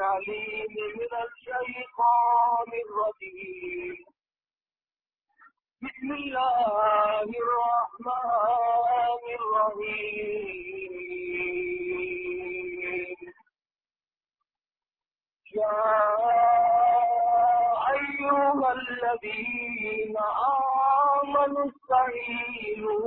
العليم من الشيطان الرجيم. بسم الله الرحمن الرحيم. يا أيها الذين آمنوا استعينوا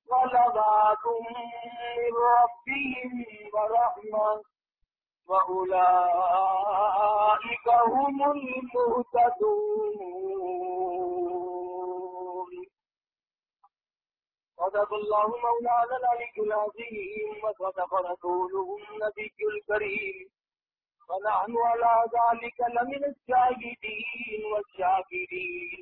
صلوات من ربهم ورحمة. وأولئك هم المهتدون. صدق الله مولانا العلي العظيم وصدق رسوله النبي الكريم. ونحن على ذلك لمن الشاهدين والشاكرين.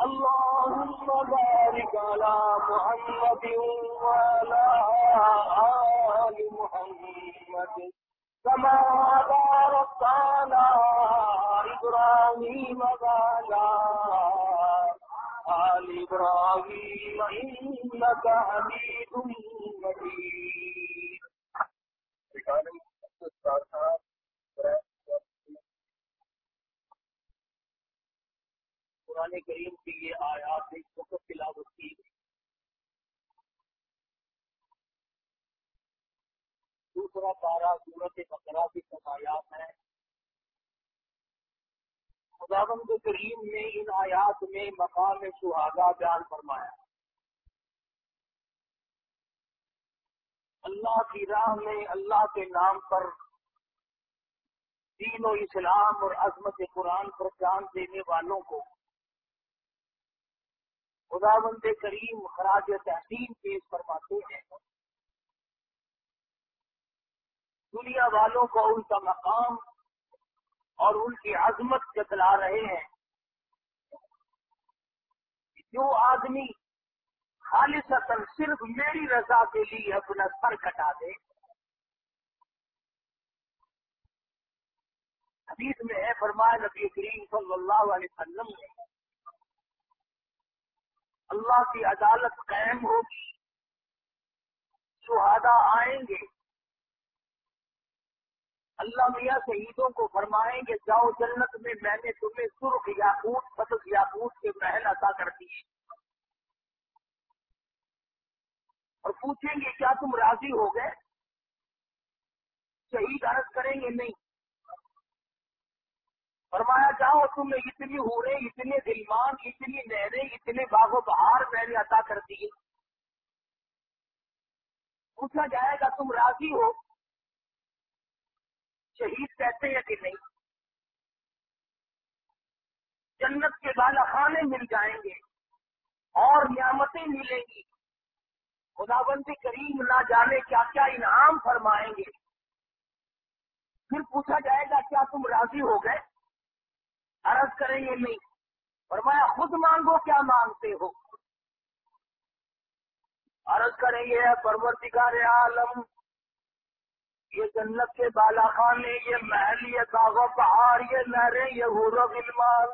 اللهم بارك على محمد وعلى آل محمد كما باركت على إبراهيم وعلى آل إبراهيم إنك حميد مجيد. قرآن کریم کی یہ آیات ایک وقت تلاوت کی دوسرا پارا صورت بقرہ کی آیات ہے۔ خداوند کریم نے ان آیات میں مقام سہاگا بیان فرمایا۔ اللہ کی راہ میں اللہ کے نام پر دین و اسلام اور عظمت قرآن پر جان دینے والوں کو خدا بند کریم خراج تحسین پیش فرماتے ہیں۔ دنیا والوں کو ان کا مقام اور ان کی عظمت جتلا رہے ہیں۔ جو آدمی خالص صرف میری رضا کے لیے اپنا سر کٹا دے۔ حدیث میں ہے، فرمایا نبی کریم صلی اللہ علیہ وسلم نے اللہ کی عدالت قائم ہوگی شہادا آئیں گے۔ اللہ میاں شہیدوں کو فرمائیں گے، جاؤ جنت میں میں نے تمہیں سرخ یاقوت، فتح یاقوت کے محل عطا کر دیے اور پوچھیں گے، کیا تم راضی ہو گئے؟ شہید عرض کریں گے، نہیں۔ فرمایا، جاؤ، تم نے اتنی ہو رہے اتنے دلمان، اتنی نہریں، اتنے باغ و بہار میں نے عطا کر دیے۔ پوچھا جائے گا، تم راضی ہو؟ شہید کہتے ہیں کہ نہیں۔ جنت کے بالا خانے مل جائیں گے اور نعمتیں ملیں گی۔ خداوندی کریم نہ جانے کیا کیا انعام فرمائیں گے۔ پھر پوچھا جائے گا، کیا تم راضی ہو گئے؟ عرض کریں گے نہیں۔ فرمایا، خود مانگو کیا مانگتے ہو۔ عرض کریں گے پرورتگار عالم، یہ جنت کے بالا خانے، یہ محل، یہ کاغو پہاڑ یہ نہریں، یہ غور و غلمان،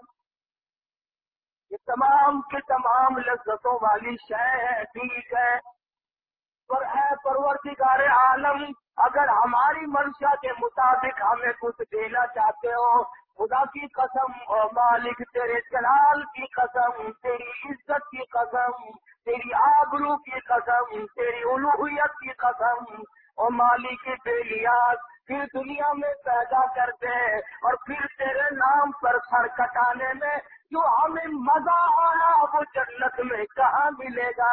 یہ تمام کے تمام لذتوں والی شے ہے ٹھیک ہے۔ پر اے پرورتگار عالم، اگر ہماری منشا کے مطابق ہمیں کچھ دینا چاہتے ہو خدا کی قسم اور مالک تیرے جلال کی قسم، تیری عزت کی قسم، تیری آبرو کی قسم، تیری الوحیت کی قسم۔ اور مالک بے لیاز پھر دنیا میں پیدا کرتے ہیں اور پھر تیرے نام پر سر کٹانے میں جو ہمیں مزہ آیا، وہ جنت میں کہاں ملے گا؟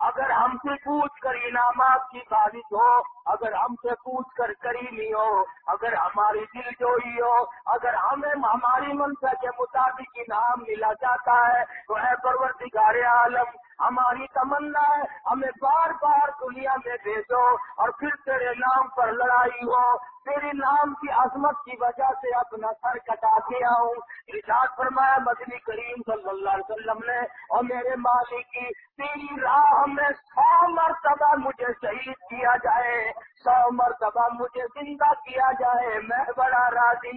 اگر ہم سے پوچھ کر انعامات کی بارش ہو، اگر ہم سے پوچھ کر کریمی ہو، اگر ہماری دل جوئی ہو، اگر ہمیں ہماری منشا کے مطابق انعام ملا جاتا ہے، تو ہے پرورتگار عالم ہماری تمنا ہے، ہمیں بار بار دنیا میں بھیجو اور پھر تیرے نام پر لڑائی ہو۔ تیرے نام کی عظمت کی وجہ سے اپنا سر کٹا کے آؤں ارشاد فرمایا، مدنی کریم صلی اللہ علیہ وسلم نے اور میرے مالک کی تیری راہ میں سو مرتبہ مجھے شہید کیا جائے، سو مرتبہ مجھے زندہ کیا جائے، میں بڑا راضی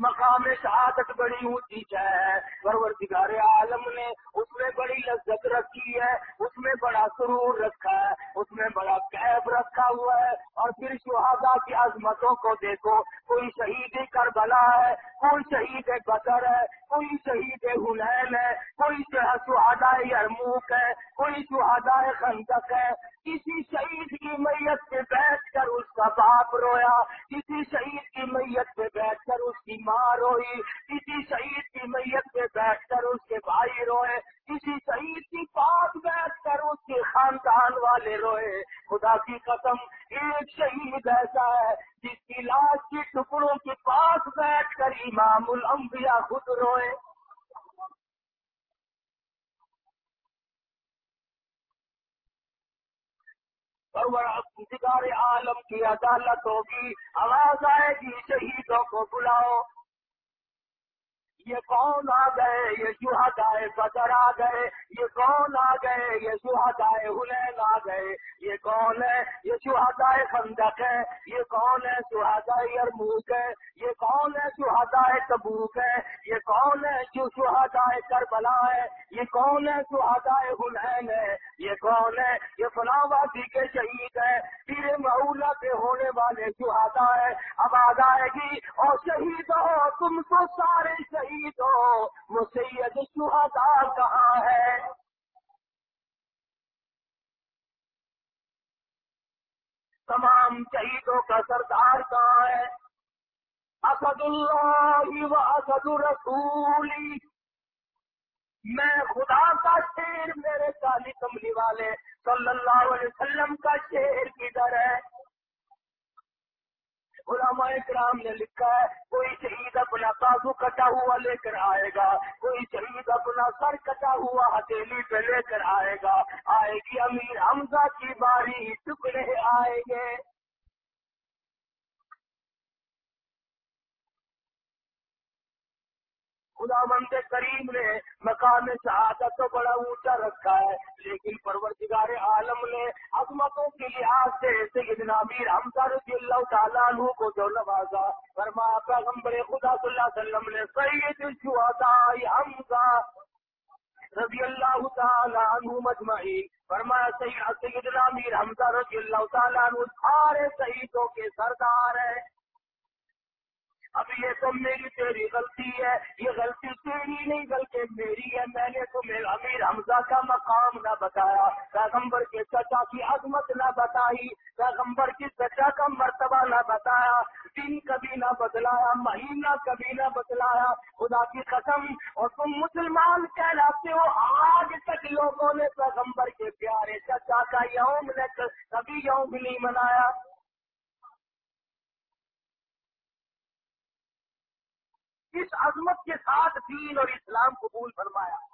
مقام شہادت بڑی اونچی ہے۔ پروردگار عالم نے اس میں بڑی لذت رکھی ہے، اس میں بڑا سرور رکھا ہے، اس میں بڑا قیب رکھا ہوا ہے۔ اور پھر شہادا کی عظمتوں کو دیکھو، کوئی شہید کربلا ہے، کوئی شہید بدر ہے۔ کوئی شہید حنین ہے، کوئی شہادا یرموک ہے، کوئی شہادا خندق ہے۔ کسی شہید کی میت پہ بیٹھ کر اس کا باپ رویا، کسی شہید کی میت پہ بیٹھ کر اس کی ماں روئی، کسی شہید کی میت پہ بیٹھ کر اس کے بھائی روئے۔ کسی شہید کی پاس بیٹھ کر اس کے خاندان والے روئے۔ خدا کی قسم، ایک شہید ایسا ہے جس کی لاش کی ٹکڑوں کے پاس بیٹھ کر امام الانبیاء خود روئے۔ اور عالم کی عدالت ہوگی آواز آئے گی، شہیدوں کو بلاؤ۔ یہ کون آ گئے؟ یہ شہدائے بدر آ گئے۔ یہ کون آ گئے؟ یہ شہدائے حلین آ گئے۔ یہ کون ہے؟ یہ شہدائے خندق ہے۔ یہ کون ہے؟ شہدائے یرموک ہے۔ یہ کون ہے؟ شہدائے تبوک ہے۔ یہ کون ہے؟ جو شہدائے کربلا ہے۔ یہ کون ہے؟ شہدائے حلین ہے۔ یہ کون ہے؟ یہ فلاوادی کے شہید ہے۔ پھر مولا کے ہونے والے شہدا ہے اب آ جائے گی اور شہید ہو تم تو سارے شہید تو مسید شہدا کہاں ہے؟ تمام شہیدوں کا سردار کہاں ہے؟ اسد اللہ و اسد رسولی میں خدا کا شیر میرے کالی کملی والے صلی اللہ علیہ وسلم کا شیر کدھر ہے؟ علماء کرام نے لکھا ہے، کوئی شہید اپنا بازو کٹا ہوا لے کر آئے گا، کوئی شہید اپنا سر کٹا ہوا ہتھیلی پہ لے کر آئے گا۔ آئے گی امیر حمزہ کی باری، ٹکڑے آئیں گے۔ خدا مند کریم نے مقام شہادت تو بڑا اونچا رکھا ہے۔ لیکن پروردگار عالم نے عظمتوں کے لحاظ سے سیدنا امیر حمزہ رضی اللہ تعالیٰ عنہ کو جو نوازا، فرمایا، پیغمبر خدا صلی اللہ علیہ وسلم نے سید الشہداء حمزہ رضی اللہ تعالیٰ عنہ مجمعی فرمایا، سیدنا امیر حمزہ رضی اللہ تعالیٰ عنہ سارے شہیدوں کے سردار ہیں۔ اب یہ تو میری تیری غلطی ہے، یہ غلطی تیری نہیں بلکہ میری ہے۔ میں نے تمہیں امیر حمزہ کا مقام نہ بتایا، پیغمبر کے چچا کی عظمت نہ بتائی، پیغمبر کی چچا کا مرتبہ نہ بتایا، دن کبھی نہ بدلایا، مہینہ کبھی نہ بدلایا۔ خدا کی قسم، اور تم مسلمان کہلاتے ہو، آج تک لوگوں نے پیغمبر کے پیارے چچا کا یوم نے کبھی یوم نہیں منایا۔ اس عظمت کے ساتھ دین اور اسلام قبول فرمایا۔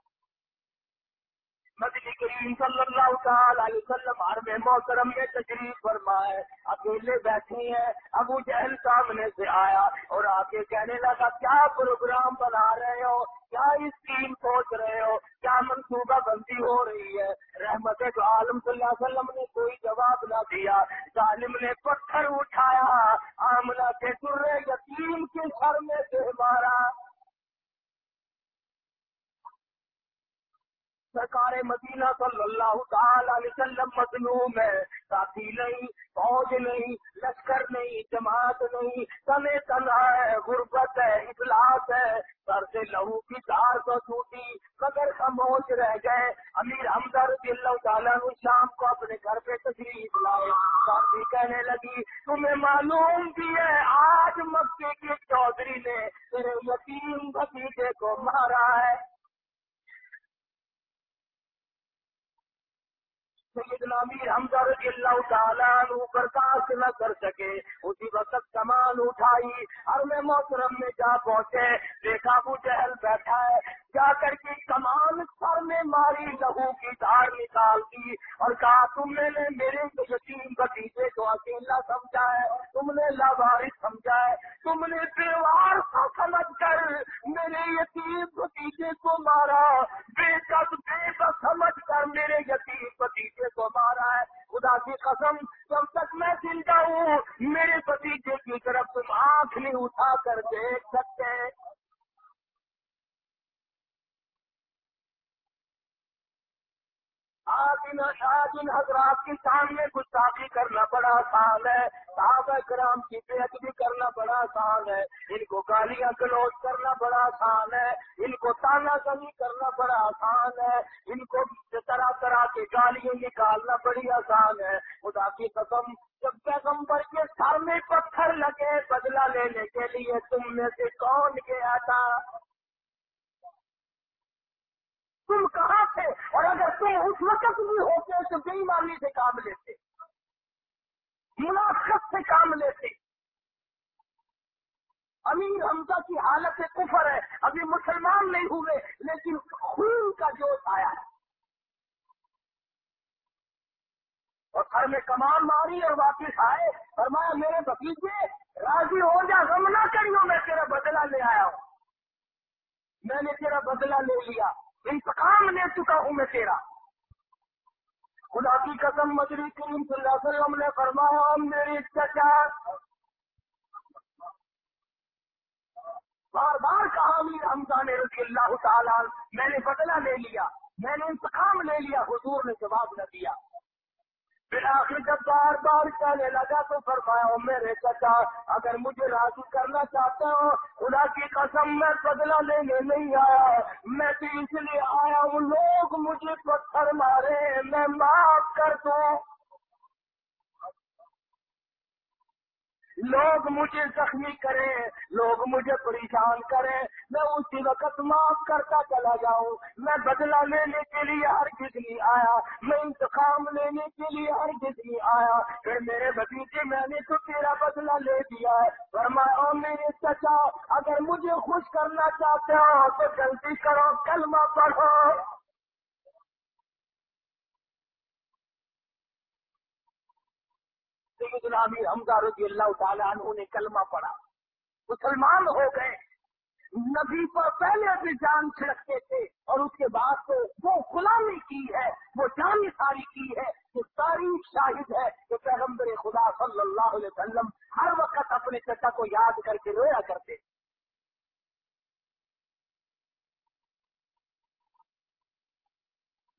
مدنی کریم صلی اللہ تعالی علیہ وسلم ہر میں محترم میں تشریف فرمائے، اکیلے بیٹھے ہیں، ابو جہل سامنے سے آیا اور آ کے کہنے لگا، کیا پروگرام بنا رہے ہو؟ کیا اسکیم سوچ رہے ہو؟ کیا منصوبہ بندی ہو رہی ہے؟ رحمت عالم صلی اللہ علیہ وسلم نے کوئی جواب نہ دیا، ظالم نے پتھر اٹھایا آملہ کے سر یتیم کے سر میں سے مارا۔ سرکار مدینہ صلی اللہ تعالی علیہ وسلم مظلوم ہے۔ ساتھی نہیں، فوج نہیں، لشکر نہیں، جماعت نہیں، تنے تنہا ہے، غربت ہے اخلاص ہے۔ سر سے لہو کی تار تو چھوٹی مگر خاموش رہ گئے۔ امیر ہمدر اللہ تعالیٰ شام کو اپنے گھر پہ تشریف لائے۔ ساتھی کہنے لگی، تمہیں معلوم بھی ہے، آج مکے کے چودھری نے تیرے یتیم بھتیجے کو مارا ہے۔ سیدنا امیر حمزہ رضی اللہ تعالیٰ عنہ برداشت نہ کر سکے۔ اسی وقت کمان اٹھائی ہر میں محترم میں جا پہنچے۔ دیکھا ابو جہل بیٹھا ہے۔ جا کر کے کمان سر میں ماری لہو کی دھار نکال دی اور کہا، تم نے میرے یتیم بتیجے کو اکیلا سمجھا ہے، تم نے لاوارث سمجھا ہے۔ تم نے بیوار کو سمجھ کر میرے یتیم بتیجے کو مارا۔ بے قد بے بس سمجھ کر میرے یتیم بتیجے کو مارا ہے۔ خدا کی قسم، جب تک میں زندہ ہوں، میرے بتیجے کی طرف تم آنکھ نہیں اٹھا کر دیکھ سکتے۔ آج ان آج ان حضرات کے سامنے گستاخی کرنا بڑا آسان ہے، صحابہ کرام کی بیعت بھی کرنا بڑا آسان ہے، ان کو گالیاں گلوچ کرنا بڑا آسان ہے، ان کو تانا زنی کرنا بڑا آسان ہے، ان کو طرح طرح کے گالیاں نکالنا بڑی آسان ہے۔ خدا کی قسم، جب پیغمبر کے سر میں پتھر لگے بدلہ لینے کے لیے تم میں سے کون گیا تھا؟ تم کہاں تھے؟ اور اگر تم اس وقت بھی ہوتے تو بے ایمانی سے کام لیتے۔ منافقت سے کام لیتے۔ امیر حمزہ کی حالت کفر ہے۔ ابھی مسلمان نہیں ہوئے، لیکن خون کا جوش آیا ہے۔ اور گھر میں کمان ماری اور واپس آئے۔ فرمایا، میرے بگیچے راضی ہو جا، غم نہ کریو، میں تیرا بدلہ لے آیا ہوں۔ میں نے تیرا بدلہ لے لیا۔ انتقام لے چکا ہوں میں تیرا۔ خدا کی قسم مجری کریم صلی اللہ علیہ وسلم نے فرمایا میری چچا بار بار کہا، امیر حمزہ نے رضی اللہ تعالیٰ، میں نے بدلہ لے لیا، میں نے انتقام لے لیا، حضور نے جواب نہ دیا۔ آخر جب بار بار کہنے لگا تو فرمایا میرے چچا، اگر مجھے راضی کرنا چاہتا ہوں خدا کی قسم میں بدلا لینے نہیں آیا۔ میں تو اس لیے آیا ہوں، لوگ مجھے پتھر مارے، میں معاف کر دوں۔ لوگ مجھے زخمی کریں لوگ مجھے پریشان کریں میں اسی وقت معاف کرتا چلا جاؤں۔ میں بدلہ لینے کے لیے ہر کس نہیں آیا۔ میں انتقام لینے کے لیے ہر کس نہیں آیا۔ پھر میرے بگیچے میں نے تو تیرا بدلہ لے دیا ہے۔ فرمایا میرے چچا، اگر مجھے خوش کرنا چاہتے ہو تو جلدی کرو، کلمہ پڑھو۔ سیدنا امیر حمزہ رضی اللہ تعالیٰ عنہ نے کلمہ پڑا مسلمان ہو گئے۔ نبی پر پہلے بھی جان چھڑکتے تھے اور اس کے بعد تو وہ غلامی کی ہے، وہ جان ساری کی ہے جو تاریخ شاہد ہے کہ پیغمبر خدا صلی اللہ علیہ وسلم ہر وقت اپنے چچا کو یاد کر کے رویا کرتے۔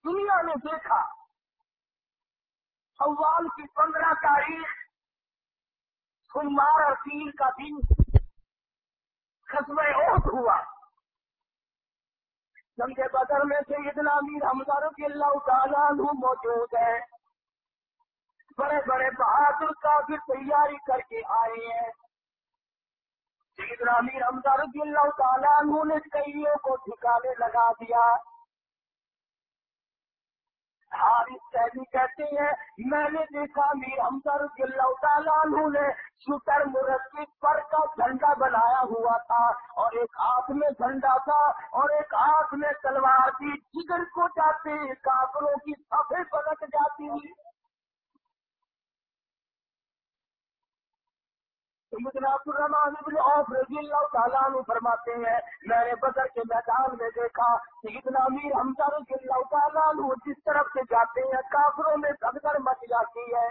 دنیا نے دیکھا سوال کی پندرہ تاریخ سنوار اور تین کا دن خسم اوت ہوا۔ جنگ بدر میں سے اتنا امیر حمزہ رضی اللہ تعالیٰ موجود ہے بڑے بڑے بہادر کافر تیاری کر کے آئے ہیں۔ سیدنا امیر حمزہ رضی اللہ تعالیٰ عنہ نے کئیوں کو ٹھکانے لگا دیا۔ حارث سہلی کہتی ہیں میں نے دیکھا میر ہمسر اللہ تعالیٰ نے شکر مرکب پر کا جھنڈا بنایا ہوا تھا اور ایک ہاتھ میں جھنڈا تھا اور ایک ہاتھ میں تلوار تھی، جگر کو جاتے کافروں کی سفید پلٹ جاتی۔ ہوئی الرحمان ابن عوف رضی اللہ تعالیٰ عنہ فرماتے ہیں، میں نے بدر کے میدان میں دیکھا سیدنا امیر حمزہ رضی اللہ تعالیٰ عنہ جس طرف سے جاتے ہیں، کافروں میں سگدر مچ جاتی ہے۔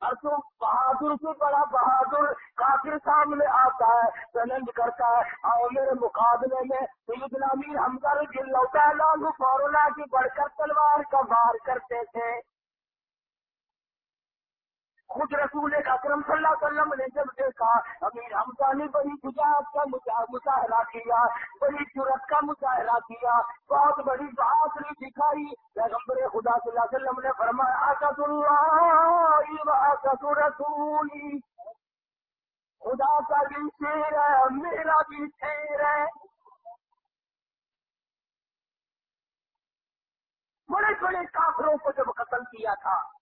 اور تو بہادر سے بڑا بہادر کافر سامنے آتا ہے چیلنج کرتا ہے اور میرے مقابلے میں۔ سیدنا امیر حمزہ رضی اللہ تعالیٰ عنہ فورونا کی بڑھ کر تلوار کا وار کرتے تھے۔ خود رسول اکرم صلی اللہ علیہ وسلم نے جب دیکھا، امیر حمزہ نے بڑی گجات کا مظاہرہ کیا، بڑی جرت کا مظاہرہ کیا، بہت بڑی بہادری دکھائی۔ پیغمبر خدا صلی اللہ علیہ وسلم نے فرمایا آکت اللہ آکت رسولی. خدا کا بھی شیر ہے، میرا بھی شیر ہے۔ بڑے بڑے کافروں کو جب قتل کیا تھا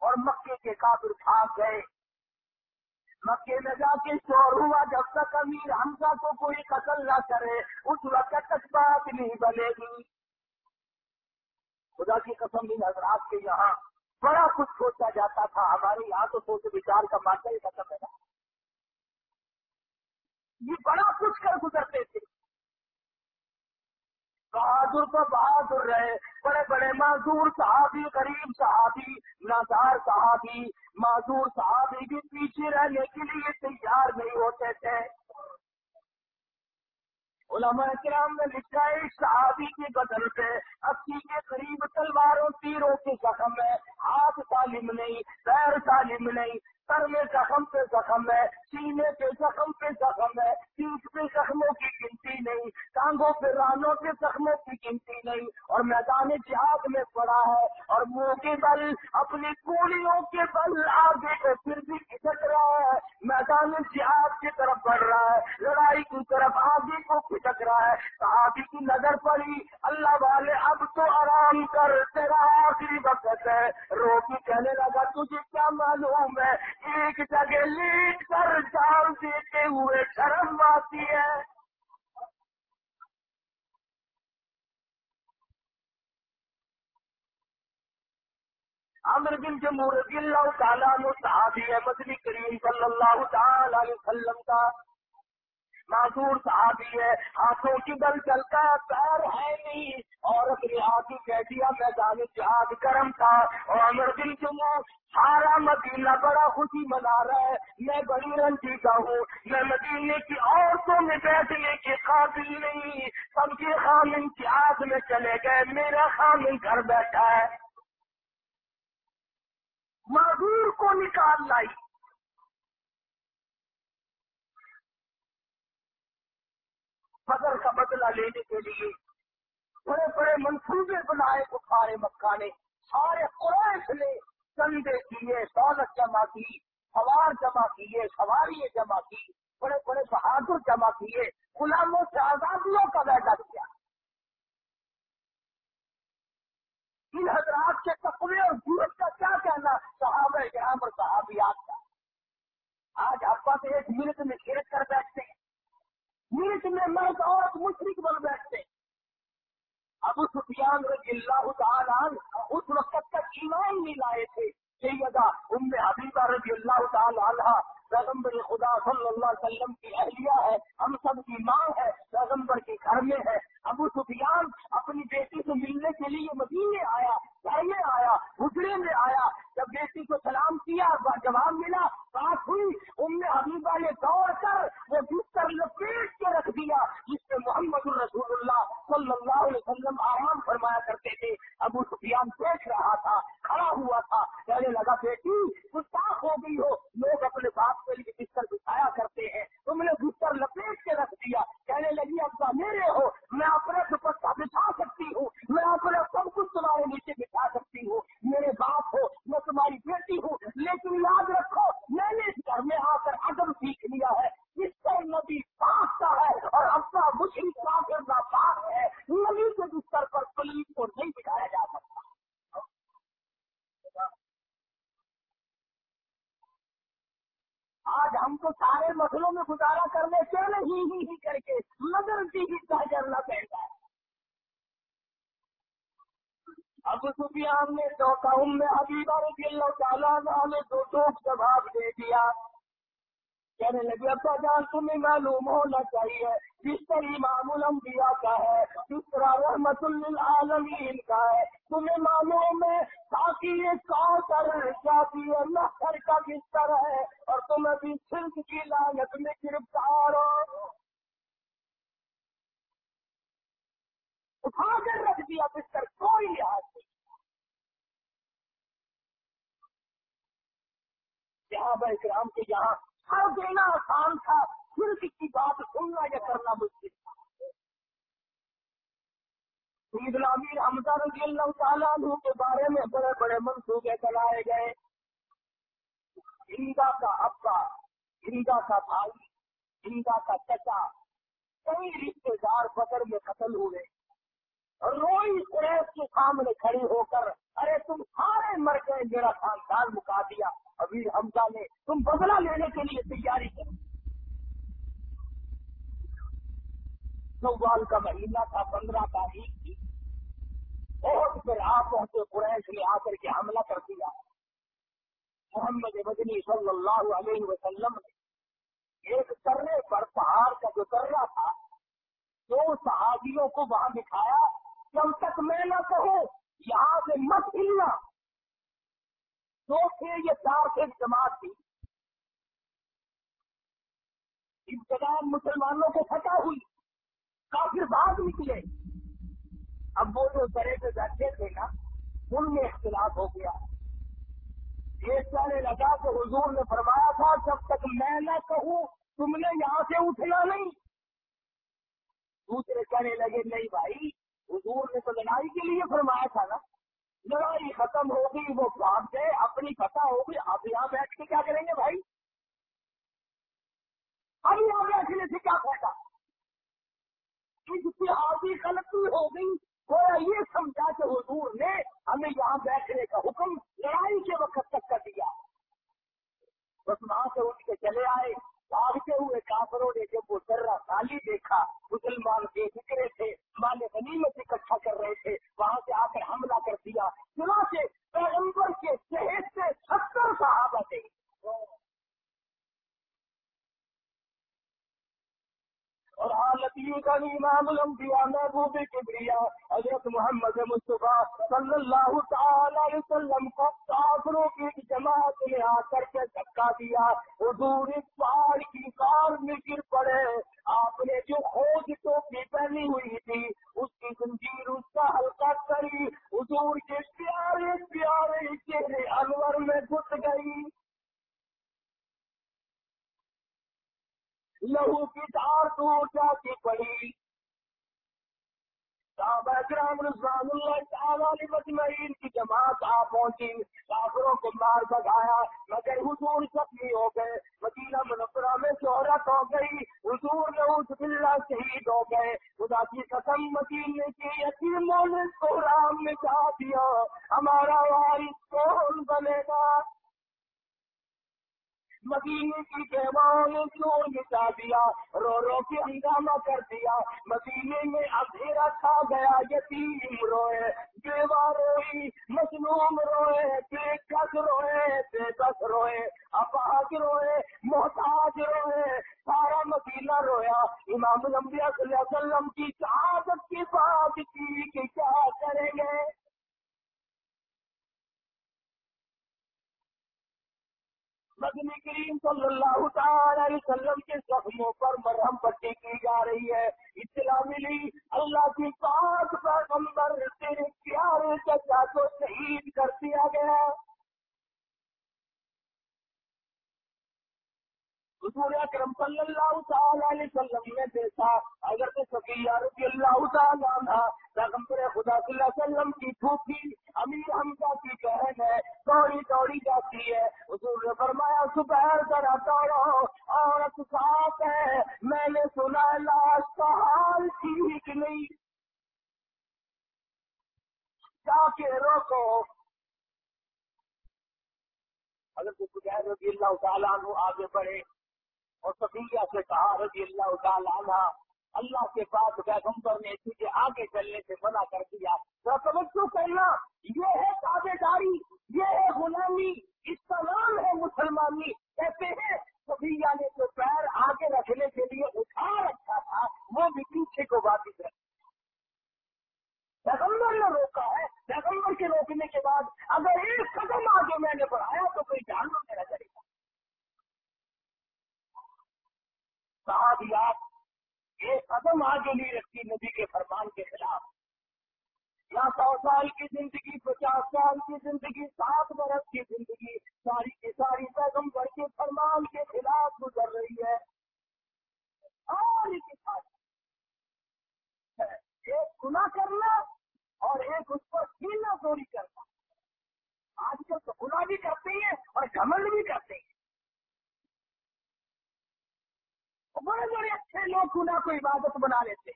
اور مکے کے کافر بھاگ گئے۔ مکے میں جا کے شور ہوا جب تک امیر حمزہ کو کوئی قتل نہ کرے، اس وقت تک بات نہیں بنے گی۔ خدا کی قسم بھی حضرات کے یہاں بڑا کچھ سوچا جاتا تھا۔ ہمارے یہاں تو سوچ وچار کا مادہ ہی ختم ہے۔ نا یہ بڑا کچھ کر گزرتے تھے۔ بہادر تو بہادر رہے۔ بڑے بڑے معذور صحابی، غریب صحابی نازار صحابی۔ معذور صحابی بھی پیچھے رہنے کے لیے تیار نہیں ہوتے تھے۔ علماء کرام نے لکھا ہے صحابی کے بدل پہ اسی کے قریب تلواروں تیروں کے زخم ہے۔ ہاتھ تعلیم نہیں، پیر تعلیم نہیں سر میں زخم پہ زخم ہے، سینے پہ زخم پہ زخم ہے پیٹ پہ زخموں کی گنتی نہیں، ٹانگوں پہ، رانوں کے زخموں کی گنتی نہیں۔ اور میدان جہاد میں پڑا ہے، اور منہ کے بل، اپنی کوڑیوں کے بل آگے کو پھر بھی کھٹک رہا ہے۔ میدان جہاد کی طرف بڑھ رہا ہے، لڑائی کی طرف آگے کو کھٹک رہا ہے۔ صحابی کی نظر پڑی، اللہ والے اب تو آرام کر، تیرا آخری وقت ہے۔ روکی کہنے لگا، تجھے کیا معلوم ہے؟ ایک جگہ لیٹ کر جان دیتے ہوئے شرم آتی ہے۔ امر بن جمہور رضی اللہ تعالیٰ صحابی ہے مدنی کریم صلی اللہ تعالی علیہ وسلم کا معذور صحابی ہے، ہاتھوں کی بل چلتا، پیر ہے نہیں۔ اور اپنے ہاتھ کہہ دیا، میدان جہاد کرم تھا۔ اور امر دن جموں سارا مدینہ بڑا خوشی منا رہا ہے۔ میں بڑی رنجیدہ ہوں۔ میں مدینے کی عورتوں میں بیٹھنے کے قابل نہیں۔ سب کے خامن کی آگ میں چلے گئے، میرا خامن گھر بیٹھا ہے۔ معذور کو نکال لائی۔ بدر کا بدلہ لینے کے لیے بڑے بڑے منصوبے بنائے بخارے مکہ نے، سارے قریش نے چندے کیے، دولت جمع کی، سوار جمع کیے، سواری جمع کی، بڑے بڑے بہادر جمع کیے، غلاموں سے آزادیوں کا وعدہ کیا۔ ان حضرات کے کپڑے اور جورت کا کیا کہنا؟ صحابہ کرام اور صحابیات کا۔ آج آپ ایک منٹ میں کھیت کر بیٹھتے ہیں۔ ملک میں مرد عورت مشرق بن بیٹھتے ابو سفیان رضی اللہ تعالیٰ اس وقت تک ایمان نہیں لائے تھے۔ سیدہ ام حبیبہ رضی اللہ تعالیٰ عنہ پیغمبر خدا صلی اللہ علیہ وسلم کی اہلیہ ہے، ہم سب کی ماں ہے، پیغمبر کے گھر میں ہے۔ ابو سفیان اپنی بیٹی سے ملنے کے لیے مدینے آیا گھر میں آیا گزرے میں آیا۔ جب بیٹی کو سلام کیا، جواب ملا، بات ہوئی ام حبیبہ نے دوڑ کر وہ بستر لپیٹ کے رکھ دیا، جس سے محمد الرسول اللہ صلی اللہ علیہ وسلم آرام فرمایا کرتے تھے۔ ابو سفیان دیکھ رہا تھا، کھڑا ہوا تھا، کہنے لگا، بیٹی، گستاخ ہو گئی ہو۔ لوگ اپنے باپ کے لیے بستر بچھایا کرتے ہیں، تم نے بستر لپیٹ کے رکھ دیا۔ کہنے لگی، ابا میرے ہو، میں اپنے دوپٹہ بچھا سکتی ہوں، میں اپنا سب کچھ تمہارے نیچے بچھا سکتی ہوں۔ میرے باپ ہو میں تمہاری بیٹی ہوں لیکن یاد رکھو میں نے اس گھر میں آ کر ادب سیکھ لیا ہے اس پر نبی پاک کا ہے اور ابا مشرق کافر کا پاک ہے نبی کے بستر پر پولیس کو نہیں بٹھایا جا سکتا آج ہم تو سارے مسلوں میں گزارا کرنے کے نہیں ہی کر کے نظر کی ہی کرنا پڑتا ہے اب سفیان نے حبیبہ رضی اللہ تعالیٰ نے دو ٹوک جواب دے دیا۔ کہنے لگے، ابا جان، تمہیں معلوم ہونا چاہیے، جس طرح معمول انبیاء کا ہے، جس طرح رحمت للعالمین کا ہے۔ تمہیں معلوم ہے تاکہ یہ کاؤ جاتی ہے نہ کا بستر ہے، اور تم ابھی سلک کی لانت میں گرفتار ہو۔ اٹھا کر رکھ دیا بستر، کوئی لحاظ نہیں کرام کے یہاں ہر دینا آسان تھا، پھر کی بات سننا یا کرنا مشکل تھا۔ امیر حمزہ رضی اللہ تعالیٰ عنہ کے بارے میں بڑے بڑے منصوبے چلائے گئے۔ ہندا کا ابا ہندا کا بھائی ہندا کا چچا، کئی رشتے دار بدر میں قتل ہوئے۔ روئی قریش کے سامنے کھڑی ہو کر، ارے تم سارے مر گئے، میرا خاندان مکا دیا۔ ابیر حمزہ نے تم بدلہ لینے کے لیے تیاری کرو سوال کا مہینہ تھا، پندرہ تاریخ تھی بہت پھر آپ پہنچے قریش نے آ کر کے حملہ کر دیا۔ محمد مدنی صلی اللہ علیہ وسلم نے ایک کرنے پر پہاڑ کا جو کرنا تھا، دو صحابیوں کو وہاں دکھایا جب تک میں نہ کہوں یہاں سے مت ہلنا دو تھے یہ چار تھے جماعت تھی۔ انتظام مسلمانوں کو پھٹا ہوئی کافی بعد نکلے۔ اب وہ جو بڑے سے بیٹھے تھے نا، ان میں اختلاف ہو گیا۔ ایک کہنے لگا کہ حضور نے فرمایا تھا، جب تک میں نہ کہوں، تم نے یہاں سے اٹھنا نہیں۔ دوسرے کہنے لگے، نہیں بھائی حضور نے تو لڑائی کے لیے فرمایا تھا نا، لڑائی ختم ہو گئی وہ بھاگ گئے، اپنی فتح ہو گئی اب یہاں بیٹھ کے کیا کریں گے بھائی؟ اب یہاں بیٹھنے سے کیا فائدہ؟ آدھی غلطی ہو گئی۔ تھوڑا یہ سمجھا کہ حضور نے ہمیں یہاں بیٹھنے کا حکم لڑائی کے وقت تک کر دیا۔ بس وہاں سے اٹھ کے چلے آئے۔ بھاگتے ہوئے کافروں نے جب وہ ذرہ خالی دیکھا، مسلمان بے فکرے تھے، مال غنیمت اکٹھا کر رہے تھے، وہاں سے آ کر حملہ کر دیا۔ چنا سے پیغمبر کے صحت سے ستر صحابہ تھے۔ اور حالت یہ کا امام الانبیاء محبوب کبریا، حضرت محمد مصطفیٰ صلی اللہ تعالی علیہ وسلم کو کافروں کی جماعت نے آ کر کے دھکا دیا۔ حضور اس پہاڑ کی کار میں گر پڑے۔ آپ نے جو خوج ٹوپی پہنی ہوئی تھی، اس کی زنجیر اس کا ہلکا کری۔ حضور کے پیارے پیارے چہرے انور میں گھس گئی۔ لہو کی دار دور جاتی پڑی۔ رضوان اللہ تعالی مجمعین کی جماعت آ پہنچی۔ کافروں کو مار بگایا مگر حضور زخمی ہو گئے۔ مدینہ منورہ میں شہرت ہو گئی، حضور نے اس بلّہ شہید ہو گئے۔ خدا کی قسم مدینے کی یتیموں نے کو رام میں چاہ دیا۔ ہمارا وارث کون بنے گا؟ مدینے کی بیوان نے چور مٹا دیا، رو رو کے ہنگامہ کر دیا۔ مدینے میں اندھیرا کھا گیا، یتیم روئے بیوہ روئی مظلوم روئے، بے کس روئے، بے کس روئے۔ اپاج روئے، محتاج روئے، سارا مدینہ رویا۔ امام الانبیاء صلی اللہ علیہ وسلم کی شہادت کی بات کی کہ کیا کریں گے؟ مدنی کریم صلی اللہ تعالی علیہ وسلم کے زخموں پر مرہم پٹی کی جا رہی ہے۔ اطلاع ملی، اللہ کی پاک پیغمبر تیرے پیارے چچا کو شہید کر دیا گیا۔ حضور اکرم صلی اللہ تعالی علیہ وسلم نے دیکھا اگر تو صفیہ رضی اللہ تعالیٰ عنہ، پیغمبر خدا صلی اللہ علیہ وسلم کی پھوپھی امیر حمزہ کی بہن ہے، دوڑی دوڑی جاتی ہے۔ حضور نے فرمایا، سپہر ذرا دوڑو، عورت صاف ہے۔ میں نے سنا، لاش کا حال ٹھیک نہیں۔ جا کے روکو۔ اگر تو سپہر رضی اللہ تعالیٰ عنہ آگے بڑھے۔ اور صفیہ سے کہا، رضی اللہ تعالیٰ عنہ، اللہ کے پاس پیغمبر نے تجھے آگے چلنے سے منع کر دیا۔ تو توجہ کرنا، یہ ہے تابے داری، یہ ہے غلامی، اس کا نام ہے مسلمانی۔ کہتے ہیں صفیہ نے جو پیر آگے رکھنے کے لیے اٹھا رکھا تھا، وہ بھی پیچھے کو واپس رکھ پیغمبر نے روکا ہے۔ پیغمبر کے روکنے کے بعد اگر ایک قدم آگے میں نے بڑھایا تو کوئی جانور میرا کرے گا۔ صحابیات ایک قدم آگے نہیں رکھتی نبی کے فرمان کے خلاف۔ یا سو سال کی زندگی، پچاس سال کی زندگی، سات برس کی زندگی، ساری کی ساری پیغمبر کے فرمان کے خلاف گزر رہی ہے۔ ساری کی ساری۔ ایک گنا کرنا اور ایک اس پر سینا چوری کرنا۔ آج کل تو گنا بھی کرتے ہیں اور گمنڈ بھی کرتے ہیں۔ بڑے بڑے اچھے لوگ گنا کو عبادت بنا لیتے۔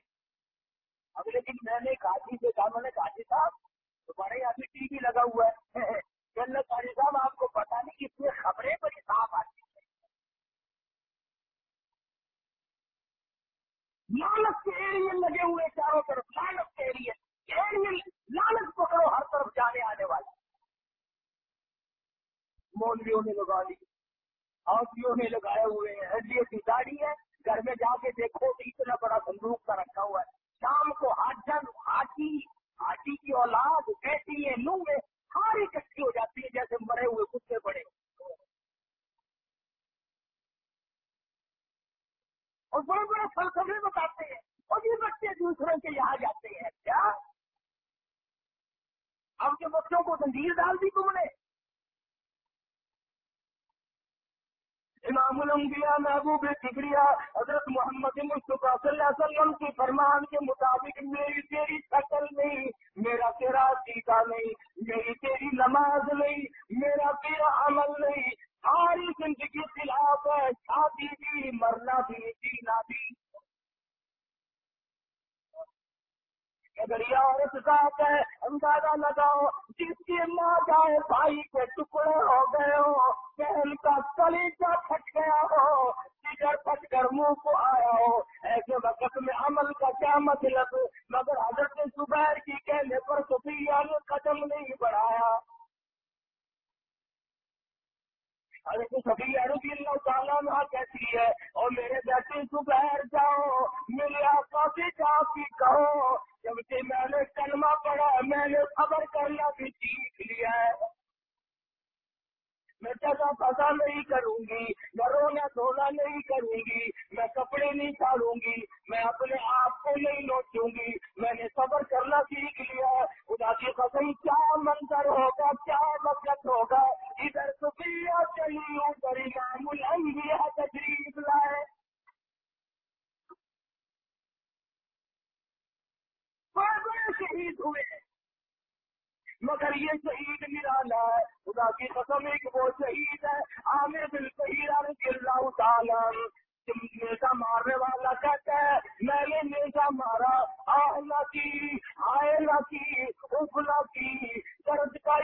اب لیکن میں نے کاجی سے کہا میں نے کاجی صاحب تمہارے یہاں سے ٹی وی لگا ہوا ہے۔ اللہ کاجی صاحب، آپ کو پتا نہیں کتنی خبریں بڑی صاف آتی ہیں۔ لالچ کے ایریل لگے ہوئے چاروں طرف، لالچ کے ایریل ایریل لالچ پکڑو ہر طرف جانے آنے والے مولویوں نے لگا لی آسیوں نے لگائے ہوئے ہیں، ہڈیوں کی داڑھی ہے۔ گھر میں جا کے دیکھو تو اتنا بڑا بندوق کا رکھا ہوا ہے۔ شام کو ہاجن ہاٹی ہاٹی کی اولاد، بیٹی ہے لو میں ساری اکٹھی ہو جاتی ہے جیسے مرے ہوئے کتے بڑے اور بڑے بڑے فلسفے بتاتے ہیں۔ اور یہ بچے دوسروں کے یہاں جاتے ہیں۔ کیا؟ اب کے بچوں کو تنظیر ڈال دی تم نے؟ امام الانبیاء محبوب فکریہ حضرت محمد مصطفیٰ صلی اللہ علیہ وسلم کی فرمان کے مطابق میری تیری شکل نہیں، میرا تیرا ٹیکا نہیں، میری تیری نماز نہیں، میرا تیرا عمل نہیں۔ ساری زندگی خلاف ہے، شادی بھی، مرنا بھی، جینا بھی۔ اگر یہ عورت ذات ہے اندازہ لگاؤ، جس کی ماں جائے بھائی کے ٹکڑے ہو گئے ہو بہن کا کلیجا پھٹ گیا ہو، جگر پھٹ کر منہ کو آیا ہو۔ ایسے وقت میں عمل کا کیا مطلب؟ مگر حضرت زبیر کی کہنے پر تو نے قدم نہیں بڑھایا۔ حضرت سبھی رضی اللہ تعالیٰ نہ کہتی ہے؟ اور میرے بیٹے زبیر جاؤ میرے آقا سے کافی کہو۔ جب سے میں نے کلمہ پڑھا، میں نے خبر کرنا بھی سیکھ لیا ہے۔ میں جگہ پتا نہیں کروں گی میں رونا دھونا نہیں کروں گی، میں کپڑے نہیں چھاڑوں گی، میں اپنے آپ کو نہیں نوچوں گی۔ میں نے صبر کرنا سیکھ لیا خدا کی قسم، کیا منظر ہوگا، کیا مقصد ہوگا؟ ادھر سفیا چلی ہوں بڑی معمول تجریب لائے۔ بڑے بڑے شہید ہوئے۔ مگر یہ شہید نرالا ہے، خدا کی قسم ایک وہ شہید ہے عامر بن رضی اللہ تعالیٰ نیزا مارنے والا کہتا ہے، میں نے نیزا مارا آہلا کی، آئلہ کی ابلا کی، درد کا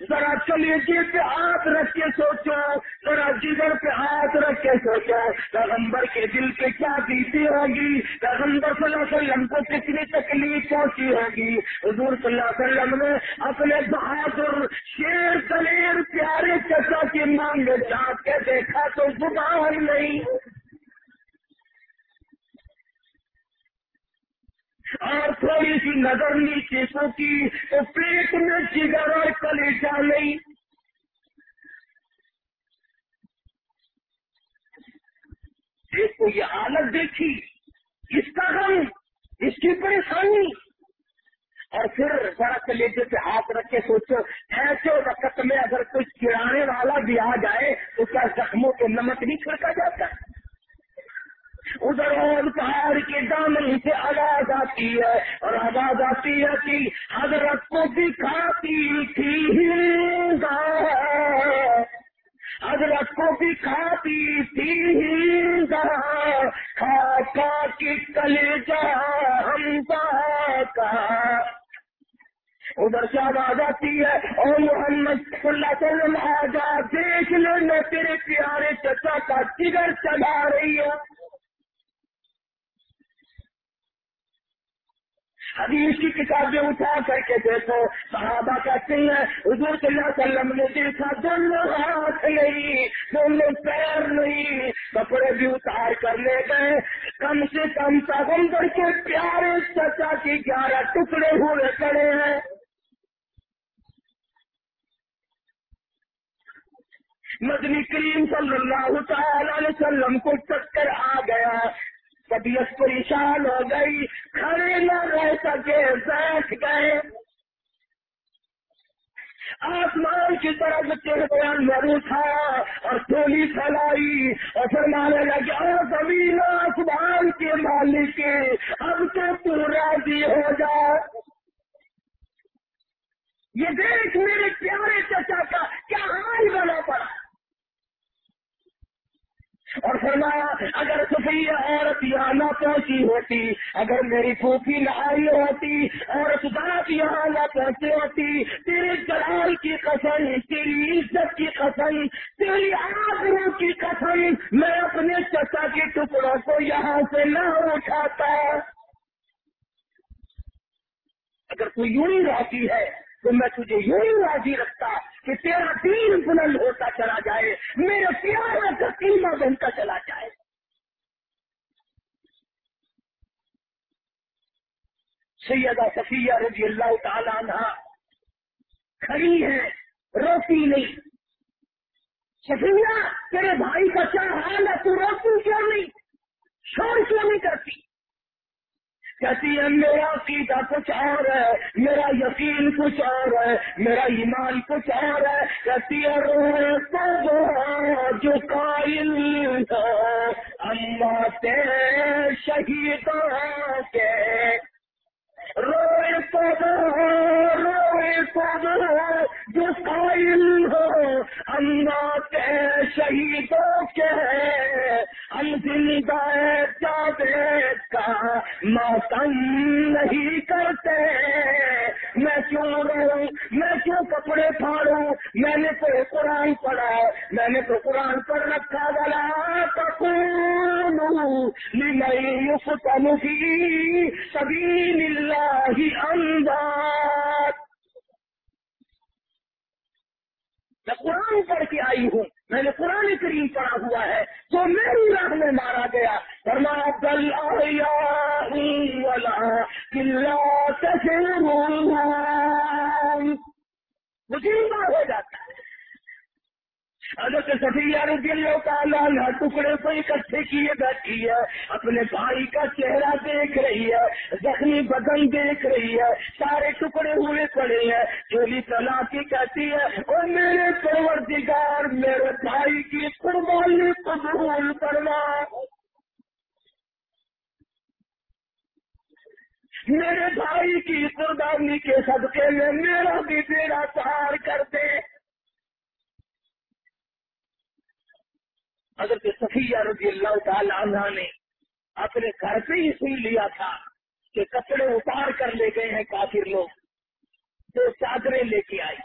ذرا چلیے پہ ہاتھ رکھ کے سوچو، ذرا جگر پہ ہاتھ رکھ کے سوچو، پیغمبر کے دل پہ کیا بیتی ہوگی؟ پیغمبر صلی اللہ علیہ وسلم کو کتنی تکلیف پہنچی ہوگی؟ حضور صلی اللہ علیہ وسلم نے اپنے بہادر، شیر، دلیر، پیارے چچا کی مانگ جا کے دیکھا تو زبان نہیں۔ اور تھوڑی سی نظر نیچے کی تو پیٹ میں جگر اور کلیجا نہیں۔ دیکھو یہ حالت دیکھی، اس کا غم، اس کی پریشانی۔ اور پھر ذرا کلیجے پہ ہاتھ رکھ کے سوچو، ایسے وقت میں اگر کچھ گرانے والا بھی آ جائے تو کیا زخموں کو نمک نہیں چھڑکا جاتا؟ ادھر اور پہاڑ کے دامن سے آواز آتی ہے اور آواز آتی ہے کہ حضرت کو دکھاتی تھی حضرت کو دکھاتی تھی کھا کی کلے جا ہم کا۔ ادھر سے آواز آتی ہے اور محمد صلی اللہ علیہ وسلم، آجا دیکھ لو میں تیرے پیارے چچا کا جگر چلا رہی ہوں حدیث کی کتابیں اٹھا کر کے دیکھو، صحابہ کہتے ہیں، حضور صلی اللہ علیہ وسلم نے دیکھا دونوں ہاتھ نہیں دونوں پیر نہیں، کپڑے بھی اتار کر لے گئے۔ کم سے کم پیغمبر کے پیارے چچا کی گیارہ ٹکڑے ہوئے پڑے ہیں۔ مدنی کریم صلی اللہ تعالی علیہ وسلم کو چکر آ گیا۔ طبیعت پریشان ہو گئی، کھڑے نہ رہ سکے، بیٹھ گئے۔ آسمان کی طرف چہرے انور اٹھایا اور چولی پھیلائی اور فرمانے لگے اور زمین آسمان کے مالک، اب تو تو راضی ہو جا۔ یہ دیکھ میرے پیارے چچا کا کیا حال بنا پڑا۔ اور فرمایا، اگر صفیہ عورت یہاں نہ پہنچی ہوتی، اگر میری پھوپھی نہ آئی ہوتی عورت بات یہاں نہ پہنچی ہوتی تیرے جلال کی قسم، تیری عزت کی قسم، تیری آگروں کی قسم، میں اپنے چچا کے ٹکڑوں کو یہاں سے نہ اٹھاتا۔ اگر تو یوں ہی رہتی ہے، تو میں تجھے یوں ہی راضی رکھتا۔ کہ تیرا دین بلند ہوتا چلا جائے، میرے پیارا کا قیمہ بنتا چلا جائے۔ سیدہ صفیہ رضی اللہ تعالیٰ عنہ کھڑی ہے روتی نہیں۔ صفیہ، تیرے بھائی کا کیا حال ہے؟ تو روتی کیوں نہیں؟ شور کیوں نہیں کرتی؟ کہتی ہے، میرا عقیدہ کچھ اور ہے، میرا یقین کچھ اور ہے، میرا ایمان کچھ اور ہے۔ کہتی ہے رو جو قائل اللہ کے شہیدوں کے۔ روئے تو روئے تو جو قائل ہو، اللہ کے شہیدوں کے ہم زندہ جاوید کا ماتم نہیں کرتے۔ میں کیوں رہوں میں کیوں کپڑے پھاڑوں؟ میں نے تو قرآن پڑھا میں نے تو قرآن پڑھ رکھا والا فتن کی سبھی اللہ انداز میں قرآن پڑھ کے آئی ہوں۔ میں نے قرآن کریم پڑھا ہوا ہے۔ تو میری راہ میں مارا گیا۔ فرما دل مجھے ہو جاتا ہے۔ حضرت صفیہ رضی اللہ تعالیٰ عنہ ٹکڑے کو اکٹھے کیے بیٹھی ہے، اپنے بھائی کا چہرہ دیکھ رہی ہے، زخمی بدن دیکھ رہی ہے، سارے ٹکڑے ہوئے پڑے ہیں۔ چولی تلا کی کہتی ہے اور میرے پروردگار، میرے بھائی کی قربانی قبول کرنا میرے بھائی کی قربانی کے صدقے میں میرا بھی بیڑا پار کر دے۔ حضرت صفیہ رضی اللہ تعالی عنہ نے اپنے گھر سے ہی سن لیا تھا کہ کپڑے اتار کر لے گئے ہیں کافر لوگ دو چادریں لے کے آئی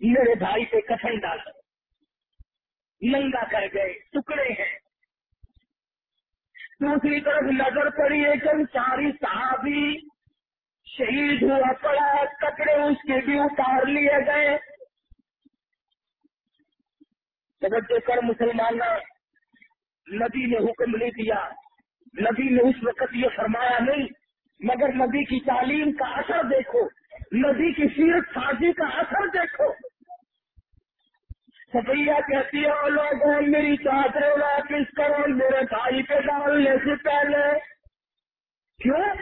میرے بھائی پہ کفن ڈال۔ ننگا کر گئے، ٹکڑے ہیں۔ دوسری طرف نظر پڑی، ایک چاری صحابی شہید ہوا، پڑا، کپڑے اس کے بھی اتار لیے گئے۔ توجہ کر مسلمان نبی نے حکم نہیں دیا۔ نبی نے اس وقت یہ فرمایا نہیں، مگر نبی کی تعلیم کا اثر دیکھو، نبی کی سیرت سازی کا اثر دیکھو۔ سفیا کہتی ہے لوگ میری چادریں واپس کرو، میرے بھائی پہ ڈالنے سے پہلے۔ کیوں؟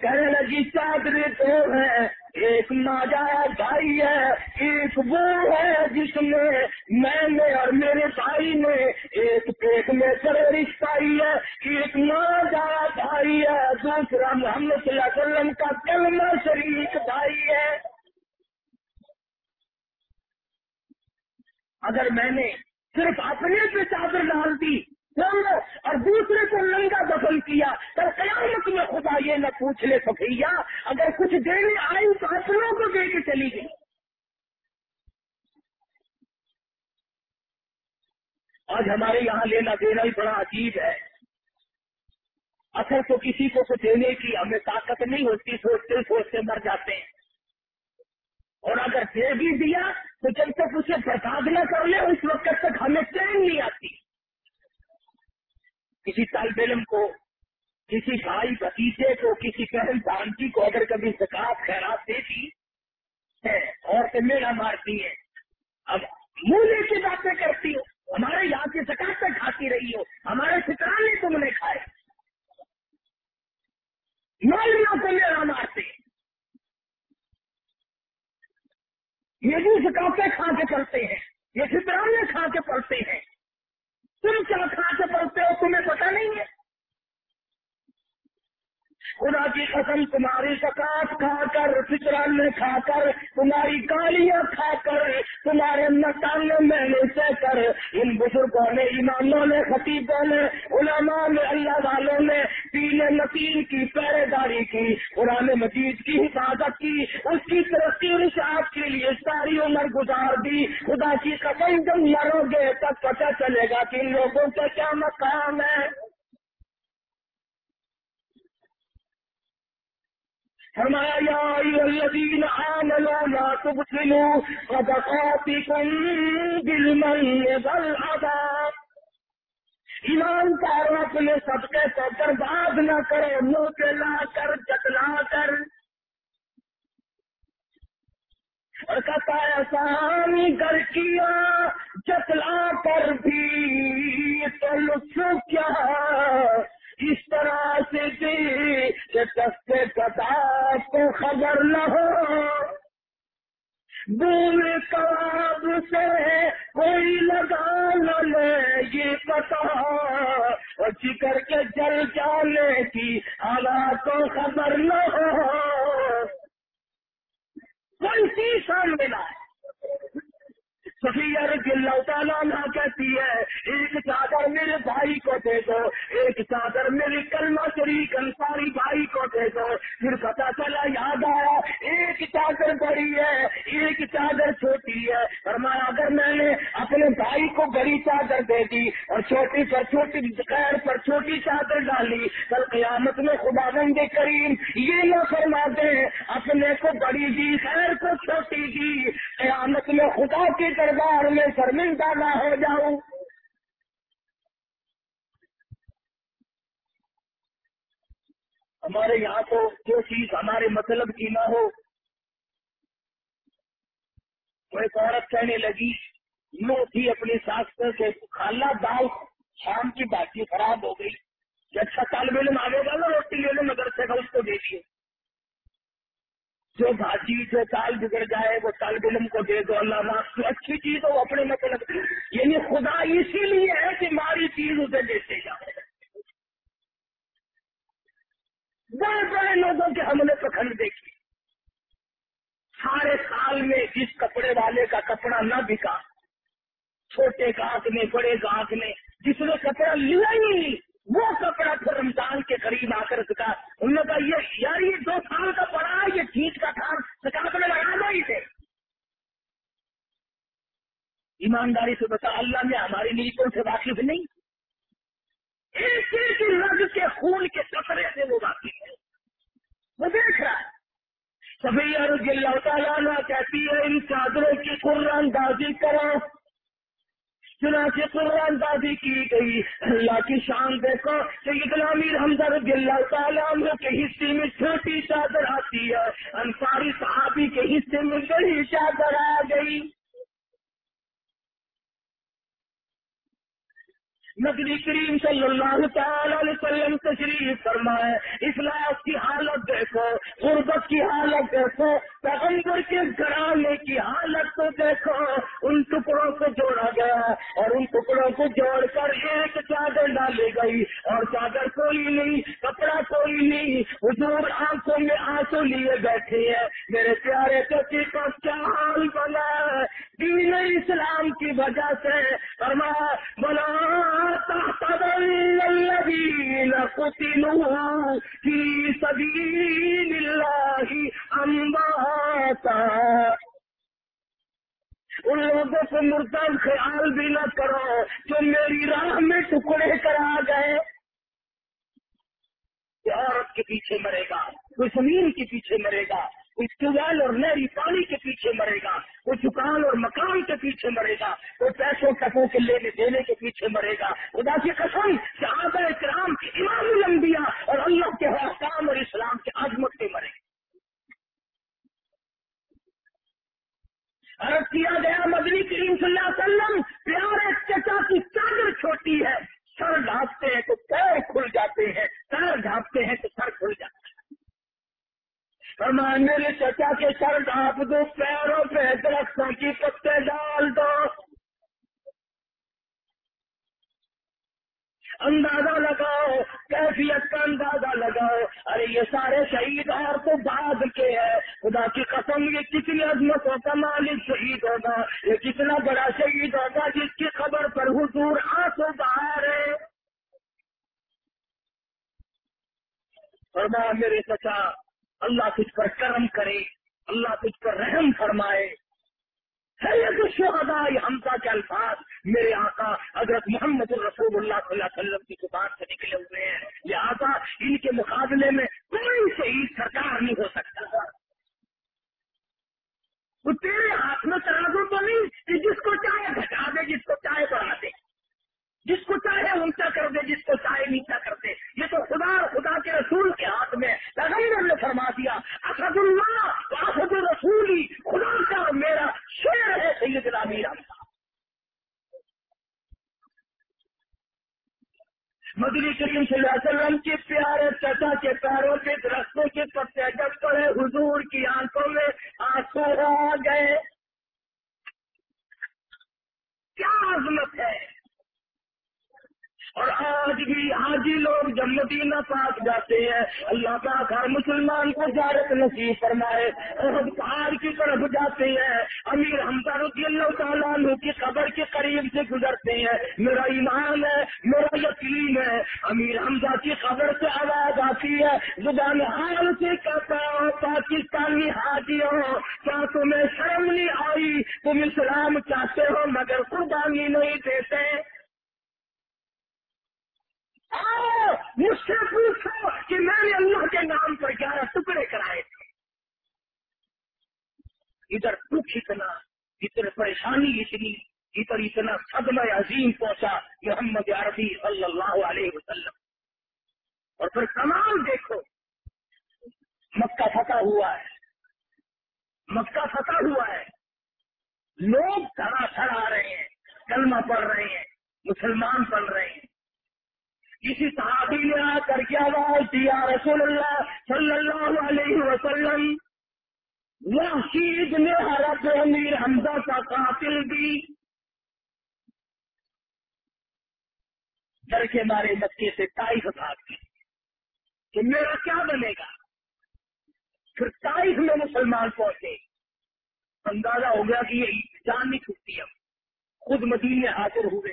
کہنے لگی، چادریں دو ہیں۔ ایک ناجائز بھائی ہے، ایک وہ ہے جس میں میں نے اور میرے بھائی نے ایک پیٹ میں چڑے رشتہ ہے، ایک ناجائز بھائی ہے، دوسرا محمد صلی اللہ علیہ وسلم کا کلمہ شریف بھائی ہے۔ اگر میں نے صرف اپنے پہ چادر ڈال دی اور دوسرے کو ننگا دفن کیا تو قیامت میں خدا یہ نہ پوچھ لے سکیا اگر کچھ دینے آئی تو اپنوں کو دے کے چلی گئی۔ آج ہمارے یہاں لینا دینا ہی بڑا عجیب ہے۔ اصل تو کسی کو کچھ دینے کی ہمیں طاقت نہیں ہوتی، سوچتے سوچتے مر جاتے ہیں۔ اور اگر دے بھی دیا تو جب تک اسے برباد نہ کر لے، اس وقت تک ہمیں چین نہیں آتی۔ کسی طالب علم کو، کسی بھائی بتیجے کو، کسی بہن بانچی کو اگر کبھی زکات خیرات دیتی ہے اور میرا مارتی ہے اب منہ لے کے باتیں کرتی ہو، ہمارے یہاں کی زکاتیں کھاتی رہی ہو، ہمارے ٹھکانے تم نے کھائے۔ مالیوں سے میرا مارتے یہ بھی زکاتیں کھا کے پڑتے ہیں، یہ فطرانے کھا کے پڑتے ہیں۔ تم کیا کھا کے پڑھتے ہو تمہیں پتا نہیں ہے خدا کی قسم تمہاری سکاط کھا کر فطران کھا کر، تمہاری گالیاں کھا کر، تمہارے نتانے میں سہ کر۔ ان بزرگوں نے اماموں نے، خطیبوں نے، علماء نے، اللہ والوں نے پیلے نتیل کی پہرے داری کی، قرآن مجید کی حفاظت کی، اس کی ترقی نشاط کے لیے ساری عمر گزار دی۔ خدا کی قسم، جب مرو گے تب پتہ چلے گا کہ ان لوگوں کا کیا مقام ہے فرمایا، یا الذین آمنوا لا تبطلوا صدقاتکم بالمن والعذاب. ایمان کار اپنے صدقے کو برباد نہ کرے منہ کے لا کر جتلا کر۔ اور کہتا ہے کر کیا جتلا کر بھی تو لطف کیا اس طرح سے دی کہ دستے پتا کو خبر نہ ہو۔ دور کباب سے کوئی لگا نہ لے، یہ پتا اور جگر کے جل جانے کی حالات کو خبر نہ ہو۔ کوئی چیز سامنے نہ صفیہ رضی اللہ تعالیٰ نہ کہتی ہے، ایک چادر میرے بھائی کو دے دو، ایک چادر میرے کلمہ شریف انصاری بھائی کو دے دو۔ پھر پتا چلا، یاد آیا، ایک چادر بڑی ہے، ایک چادر چھوٹی ہے۔ فرمایا، اگر میں نے اپنے بھائی کو بڑی چادر دے دی اور چھوٹی پر چھوٹی غیر پر چھوٹی چادر ڈالی، کل قیامت میں خدا بند کریم یہ نہ فرما دیں اپنے کو بڑی دی، خیر کو چھوٹی دی۔ قیامت میں خدا کی دربار میں شرمندہ نہ ہو جاؤں۔ ہمارے یہاں تو جو چیز ہمارے مطلب کی نہ ہو۔ تو ایک عورت کہنے لگی نو تھی اپنی ساس سے کھالا دال شام کی باقی خراب ہو گئی۔ کہ اچھا طالب علم آگے گا نا روٹی لے لو، مدرسے کا اس کو دیکھیے جو بھاجی، جو تال بگڑ جائے، وہ طالب علم کو دے دو، اللہ تو اچھی چیز ہو اپنے مطلب۔ یعنی خدا اسی لیے ہے کہ ماری چیز اسے دیتے جاؤ بڑے بڑے لوگوں کے ہم نے پکھنڈ دیکھی۔ سارے سال میں جس کپڑے والے کا کپڑا نہ بکا، چھوٹے گاہک نے بڑے گاہک نے جس نے کپڑا لیا ہی نہیں۔ وہ کپڑا پھر رمضان کے قریب آ کر سکا۔ ان نے کہا، یہ یار، یہ دو سال کا پڑا ہے، یہ ٹھیک کا تھا سکا کر لگا دو ہی تھے ایمانداری سے بتا اللہ نے ہماری نیتوں سے واقف نہیں؟ ایک ایک رگ کے خون کے سفرے سے وہ واقف ہے۔ وہ دیکھ رہا ہے۔ سبھی رضی اللہ تعالیٰ کہتی ہے، ان چادروں کی قرآن بازی کرو۔ چنانچہ قرآن بازی کی گئی۔ اللہ کی شان دیکھو سیدنا امیر حمزہ رضی اللہ تعالیٰ عنہ کے حصے میں چھوٹی چادر آتی ہے۔ انصاری صحابی کے حصے میں بڑی چادر آ گئی۔ نبی کریم صلی اللہ تعالی علیہ وسلم تشریف فرمائے اخلاص کی حالت دیکھو، غربت کی حالت دیکھو، پیغمبر کے گھرانے کی حالت کو دیکھو، ان ٹکڑوں کو جوڑا گیا اور ان ٹکڑوں کو جوڑ کر ایک چادر ڈالی گئی اور چادر کوئی نہیں، کپڑا کوئی نہیں، حضور آنکھوں میں آنسو لیے بیٹھے ہیں۔ میرے پیارے پتی کا کیا حال بنا دین اسلام کی وجہ سے فرما بنا الذين قتلوا في سبيل الله أمواتا. ان لوگوں کو مردہ خیال بھی نہ کرو جو میری راہ میں ٹکڑے کرا گئے۔ عورت کے پیچھے مرے گا، کوئی زمین کے پیچھے مرے گا۔ کوئی ٹویل اور نہری پانی کے پیچھے مرے گا کوئی دکان اور مکان کے پیچھے مرے گا کوئی پیسوں ٹپوں کے لینے دینے کے پیچھے مرے گا۔ خدا کی قسم کہ آب کرام امام الانبیاء اور اللہ کے حکام اور اسلام کے عظمت کے مرے۔ گا عرض کیا گیا، مدنی کریم صلی اللہ علیہ وسلم، پیارے چچا کی چادر چھوٹی ہے، سر ڈھانپتے ہیں تو پیر کھل جاتے ہیں، سر ڈھانپتے ہیں تو سر کھل جاتے ہیں فرمان میرے چچا کے سر ڈھانپ دو پیروں پہ درختوں کی پتے ڈال دو۔ اندازہ لگاؤ، کیفیت کا اندازہ لگاؤ۔ ارے یہ سارے شہید اور تو بعد کے ہیں۔ خدا کی قسم، یہ کتنی عظمتوں کا مالک شہید ہوگا۔ یہ کتنا بڑا شہید ہوگا جس کی خبر پر حضور آنسو باہر ہے۔ فرما میرے چچا اللہ تجھ پر کرم کرے، اللہ تجھ پر رحم فرمائے۔ سید حمزہ کے الفاظ میرے آقا حضرت محمد الرسول اللہ صلی اللہ علیہ وسلم کی زبان سے نکلے ہوئے ہیں۔ لہٰذا ان کے مقابلے میں کوئی شہید سرکار نہیں ہو سکتا۔ وہ تیرے ہاتھ میں ترازو تو نہیں کہ جس کو چاہے گھٹا دے، جس کو چاہے بڑھا دے۔ جس کو چاہے اونچا کر دے جس کو چاہے نیچا کر دے یہ تو خدا خدا کے رسول کے ہاتھ میں پیغمبر نے فرما دیا۔ اسد اللہ اسد رسول خدا کا میرا شعر ہے سید میرا مدنی کریم صلی اللہ علیہ وسلم کے پیارے چچا کے پیروں کے درختوں کے پتے جب پڑے حضور کی آنکھوں میں، آنسو آ گئے۔ کیا عظمت ہے۔ اور آج بھی حاجی لوگ جب مدینہ پاک جاتے ہیں۔ اللہ کا ہر مسلمان کو جارت نصیب فرمائے۔ اور پہاڑ کی طرف جاتے ہیں۔ امیر حمزہ رضی اللہ تعالیٰ عنہ کی قبر کے قریب سے گزرتے ہیں۔ میرا ایمان ہے، میرا یقین ہے۔ امیر حمزہ کی قبر سے آواز آتی ہے۔ زبان حال سے کہتا ہو پاکستانی حاجی ہو کیا تمہیں شرم نہیں آئی۔ تم اسلام چاہتے ہو مگر قربانی نہیں دیتے۔ آؤ مجھ سے پوچھو کہ میں نے اللہ کے نام پر گیارہ ٹکڑے کرائے تھے۔ ادھر دکھ اتنا ادھر پریشانی اتنی، ادھر اتنا صدمہ عظیم پہنچا محمد عربی صلی اللہ علیہ وسلم۔ اور پھر کمال دیکھو، مکہ فتح ہوا ہے۔ مکہ فتح ہوا ہے۔ لوگ دھڑا تھڑ آ رہے ہیں، کلمہ پڑھ رہے ہیں، مسلمان پڑھ رہے ہیں کسی صحابی نے آ کر رسول اللہ صلی اللہ علیہ وسلم. وہ نے حرب امیر حمزہ کا قاتل بھی ڈر کے مارے مکے سے تائف بھاگ گئے کہ میرا کیا بنے گا؟ پھر تائف میں مسلمان پہنچے۔ اندازہ ہو گیا کہ یہ جان نہیں چھٹتی اب۔ خود مدینے حاضر ہوئے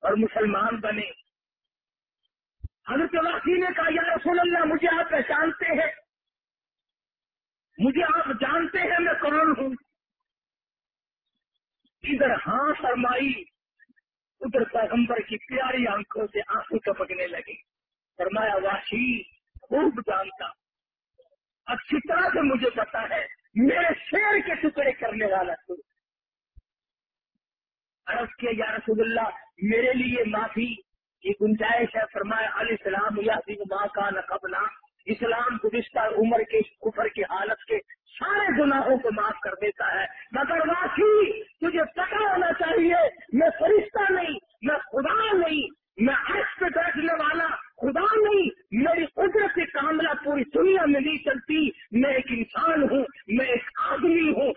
اور مسلمان بنے۔ حضرت واسی نے کہا یا رسول اللہ، مجھے آپ پہچانتے ہیں. مجھے آپ جانتے ہیں، میں کون ہوں؟ ادھر ہاں فرمائی، ادھر پیغمبر کی پیاری آنکھوں سے آنکھوں ٹپکنے لگے۔ فرمایا واشی خوب جانتا۔ اچھی طرح سے مجھے پتا ہے؟ میرے شیر کے ٹکڑے کرنے والا تو۔ عرض کیا، یا رسول اللہ، میرے لیے معافی کی گنجائش ہے، فرمایا، علیہ السلام یا ماں کا نقبنا اسلام گزشتہ عمر کے، کفر کی حالت کے سارے گناہوں کو معاف کر دیتا ہے۔ مگر واقعی تجھے پتا ہونا چاہیے، میں فرشتہ نہیں، میں خدا نہیں، میں عرش پہ بیٹھنے والا خدا نہیں، میری قدرت کاملہ پوری دنیا میں نہیں چلتی۔ میں ایک انسان ہوں، میں ایک آدمی ہوں۔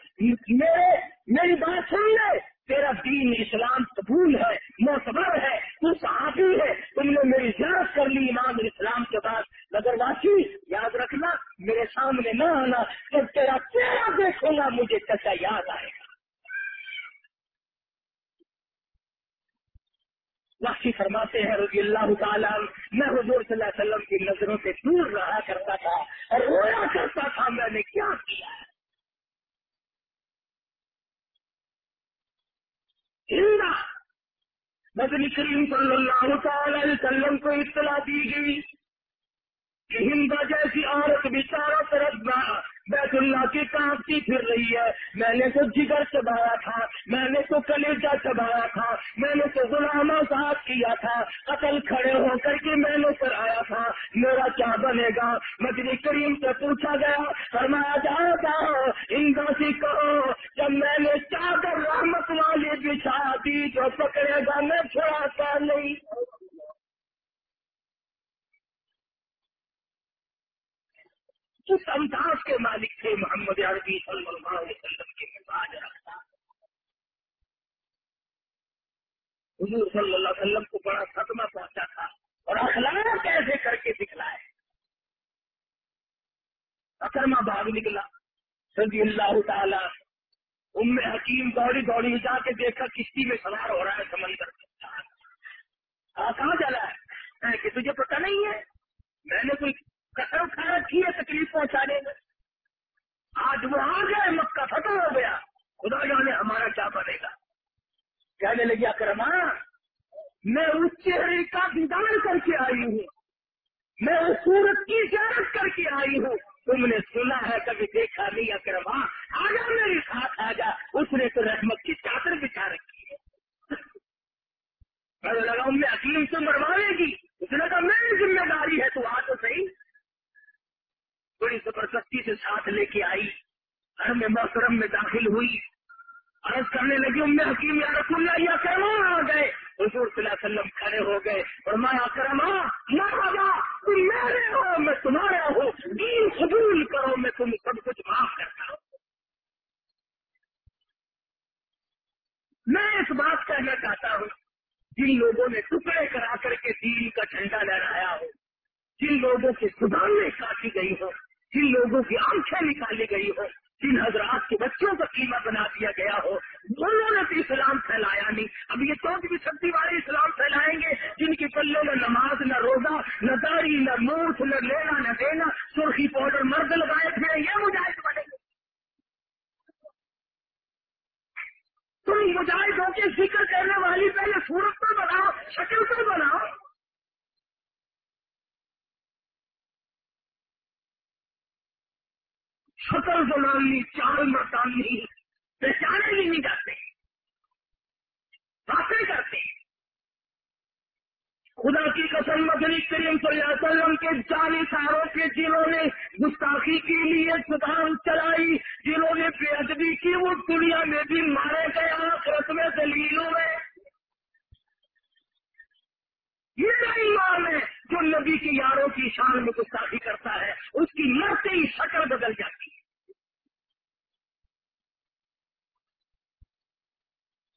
میرے، میری بات سن لے۔ تیرا دین اسلام قبول ہے، معتبر ہے، تو صحابی ہے، تم نے میری زیارت کر لی امام اسلام کے بعد۔ مگر واسی یاد رکھنا، میرے سامنے نہ آنا، جب تیرا چہرہ دیکھوں گا، مجھے چچا یاد آئے گا۔ واقعی فرماتے ہیں، رضی اللہ تعالیٰ میں حضور صلی اللہ علیہ وسلم کی نظروں سے دور رہا کرتا تھا اور رویا کرتا تھا، میں نے کیا کیا؟ مدنی کریم صلی اللہ تعالی وسلم کو اطلاع دی گئی کہ ہندا جیسی عورت بھی چاروں طرف بیت اللہ کی کانپتی پھر رہی ہے۔ میں نے تو جگر چبایا تھا، میں نے تو کلیجا چبایا تھا، میں نے تو غلامہ صاحب کیا تھا۔ قتل کھڑے ہو کر کے میں نے کر آیا تھا۔ میرا کیا بنے گا؟ مجھے کریم سے پوچھا گیا، فرمایا جا جاؤ اندا سے جب میں نے چادر رحمت والی بچھا دی، جو پکڑے گا، میں چھوڑاتا نہیں۔ اس انداز کے مالک تھے محمد عربی صلی اللہ علیہ وسلم کے مزاج رکھتا حضور صلی اللہ علیہ وسلم کو بڑا صدمہ پہنچا تھا اور اخلاق کیسے کر کے دکھلائے۔ اکرما باغ نکلا۔ صلی اللہ تعالی ام حکیم دوڑی دوڑی جا کے دیکھا کشتی میں سوار ہو رہا ہے سمندر کہاں چلا ہے۔ کہ تجھے پتہ نہیں ہے؟ میں نے کوئی کسر اٹھا رکھی ہے تکلیف پہنچانے میں؟ آج وہ آ گئے مکہ ختم ہو گیا۔ خدا جانے ہمارا کیا بنے گا۔ کہنے لگی، اکرما، میں اس چہرے کا دیدار کر کے آئی ہوں۔ میں اس سورت کی زیارت کر کے آئی ہوں۔ تم نے سنا ہے، کبھی دیکھا نہیں، اکرما۔ آ جا میرے ساتھ، آ جا۔ اس نے تو رحمت کی چادر بچھا رکھی ہے۔ میں لگا میں حکیم سے مروانے گی۔ اس نے کہا میری ذمہ داری ہے تو آ تو صحیح بڑی زبردستی سے ساتھ لے کے آئی گھر میں محترم میں داخل ہوئی۔ عرض کرنے لگی ام حکیم یا رسول اللہ، یا کرما آ گئے۔ حضور صلی اللہ علیہ وسلم کھڑے ہو گئے۔ اور میں کرما نہ تم میرے ہو، میں تمہارا ہوں۔ دین قبول کرو، میں تم سب کچھ معاف کرتا ہوں۔ میں اس بات کہنا چاہتا ہوں، جن لوگوں نے ٹکڑے کرا کر کے دین کا جھنڈا لہرایا ہو، جن لوگوں کی زبانیں کاٹی گئی ہو جن لوگوں کی آنکھیں نکالی گئی ہو جن حضرات کے بچوں کا قیمہ بنا دیا گیا ہو، دونوں نے بھی اسلام پھیلایا نہیں۔ اب یہ چوتھ بھی سبزی والے اسلام پھیلائیں گے؟ جن کی پلوں میں نماز، نہ روزہ، نہ داڑھی، نہ موت، نہ لینا نہ دینا، سرخی پاؤڈر مرد لگائے تھے، یہ مجاہد بنے گے۔ تم مجاہدوں کے ذکر کرنے والی پہلے صورت پر بناؤ، شکل پر بناؤ۔ شکر زمانی چال مقامی پہچانے بھی نہیں جاتے۔ باتیں کرتے۔ خدا کی قسم مدنی کریم صلی اللہ علیہ وسلم کے جانی ساروں کے جنہوں نے گستاخی کے لیے سدھان چلائی، جنہوں نے بے ادبی کی وہ دنیا میں بھی مارے گئے، آخرت میں دلیل ہوئے یہ ایمان ہے، جو نبی کے یاروں کی شان میں گستاخی کرتا ہے، اس کی مرتے ہی شکل بدل جاتی ہے۔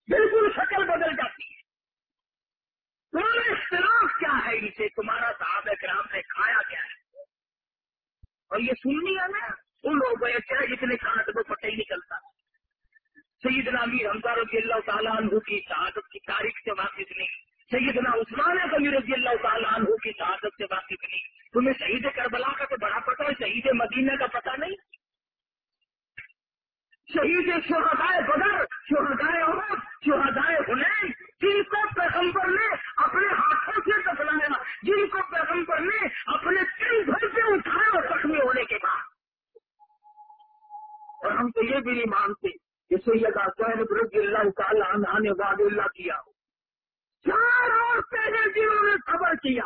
بالکل شکل بدل جاتی ہے۔ تمہارا اختلاف کیا ہے اسے؟ تمہارا صاحب کرام نے کھایا کیا ہے؟ اور یہ سننی ہے نا، ان لوگوں کو کیا جتنے تو وہ پتہ ہی نکلتا سید میر حمزہ رضی اللہ تعالیٰ عنہ کی شہادت کی تاریخ سے واقف نہیں۔ سیدنا عثمان کبھی رضی اللہ تعالیٰ عنہ کی شہادت سے واقف نہیں۔ تمہیں شہید کربلا کا تو بڑا پتہ ہے، شہید مدینہ کا پتہ نہیں۔ شہید شہدائے بدر، شہدائے عمر شہدائے حنین، جن کو پیغمبر نے اپنے ہاتھوں سے دفنایا، جن کو پیغمبر نے اپنے تین گھر سے اٹھایا زخمی ہونے کے بعد۔ اور ہم تو یہ بھی نہیں مانتے کہ سیدہ سہیب رضی اللہ تعالیٰ عنہ نے وعد اللہ کیا ہو۔ چار عورتیں ہیں جنہوں نے صبر کیا۔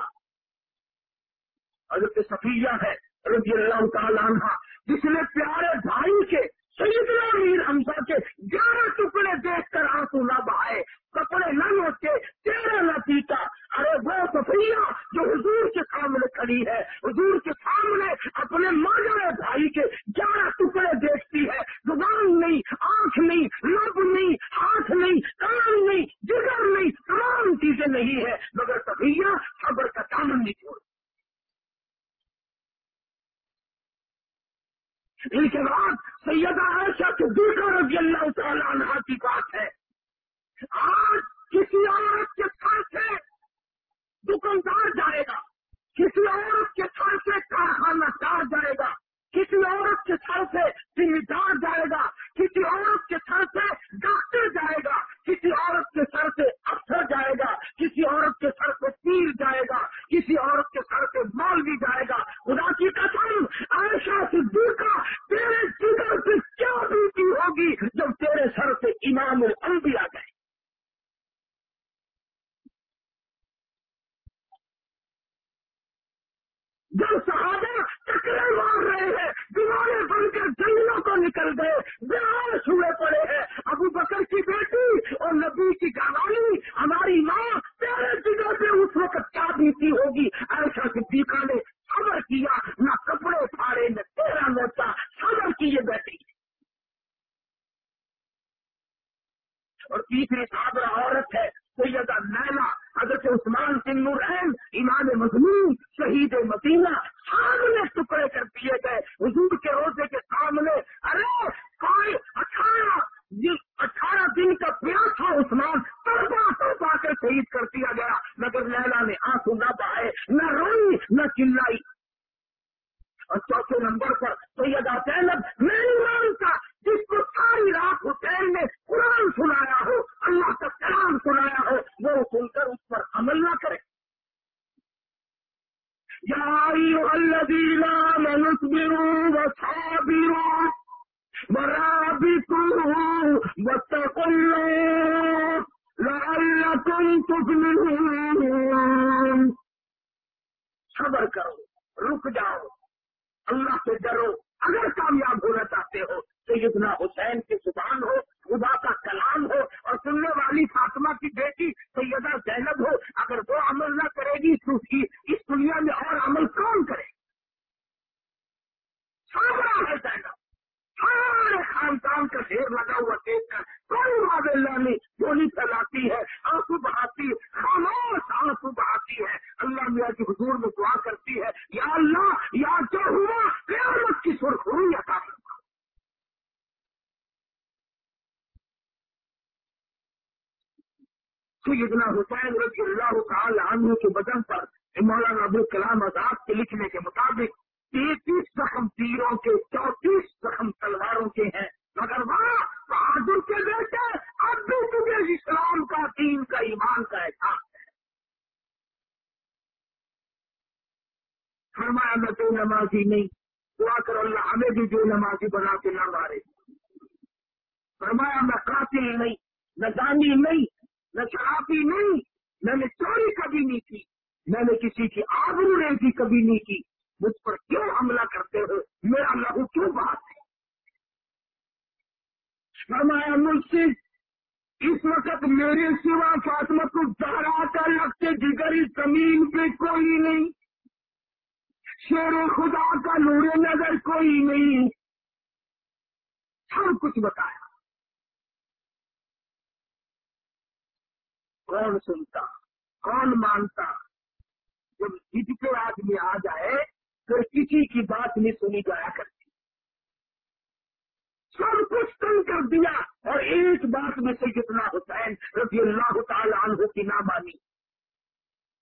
حضرت صفیہ ہے رضی اللہ تعالیٰ عنہ، جس نے پیارے بھائی کے سیدنا میر ہمزا کے گیارہ ٹکڑے دیکھ کر آنسو نہ بہائے کپڑے نہ نوچے، چہرہ نہ پیتا ارے وہ سفیا جو حضور کے سامنے کھڑی ہے، حضور کے سامنے اپنے ماجرے بھائی کے گیارہ ٹکڑے دیکھتی ہے۔ زبان نہیں، آنکھ نہیں، لب نہیں، ہاتھ نہیں، کان نہیں، جگر نہیں، تمام چیزیں نہیں ہے۔ مگر سفیا خبر کا دامن نہیں چھوڑتی لیکن کے بعد سیدہ عائشہ صدیقہ رضی اللہ تعالیٰ عنہ کی بات ہے۔ آج کسی عورت کے تھر سے دکاندار جائے گا، کسی عورت کے تھر سے کارخانہ کار جائے گا۔ کسی عورت کے سر سے ذمہ دار جائے گا، کسی عورت کے سر سے ڈاکٹر جائے گا، کسی عورت کے سر سے افسر جائے گا، کسی عورت کے سر سے پیر جائے گا، کسی عورت کے سر سے مال بھی جائے گا۔ خدا کی قسم، عائشہ سے دور کا تیرے جگر سے کیا بیٹی ہوگی؟ کون سنتا، کون مانتا؟ جب جد کے آدمی آ جائے، پھر کسی کی بات نہیں سنی جایا کرتی۔ سب کچھ کم کر دیا، اور ایک بات میں سے جتنا حسین رضی اللہ تعالیٰ عنہ کی نہ مانی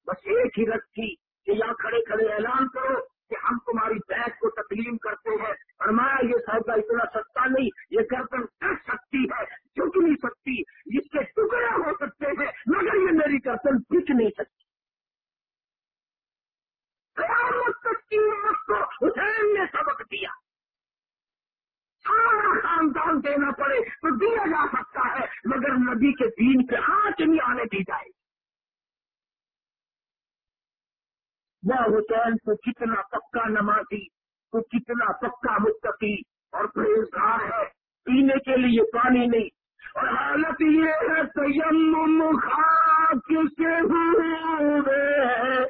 بس ایک ہی رکھ تھی کہ یا کھڑے کھڑے اعلان کرو کہ ہم تمہاری بیگ کو تسلیم کرتے ہیں۔ فرمایا، یہ سودا اتنا سستا نہیں، یہ گردن کر سکتی ہے؟ جھک نہیں سکتی جس کے ٹکڑے ہو سکتے ہیں میری گردن جھک نہیں سکتی۔ قیامت تک کی امت کو حسین نے سبق دیا۔ سارا خاندان دینا پڑے تو دیا جا سکتا ہے، مگر نبی کے دین پہ ہاتھ نہیں آنے دی جائے۔ وہ حسین کو کتنا پکا نمازی، تو کتنا پکا متقی اور پرہیزگار ہے۔ پینے کے لیے پانی نہیں۔ اور حالت یہ ہے تیم خاک سے ہوئے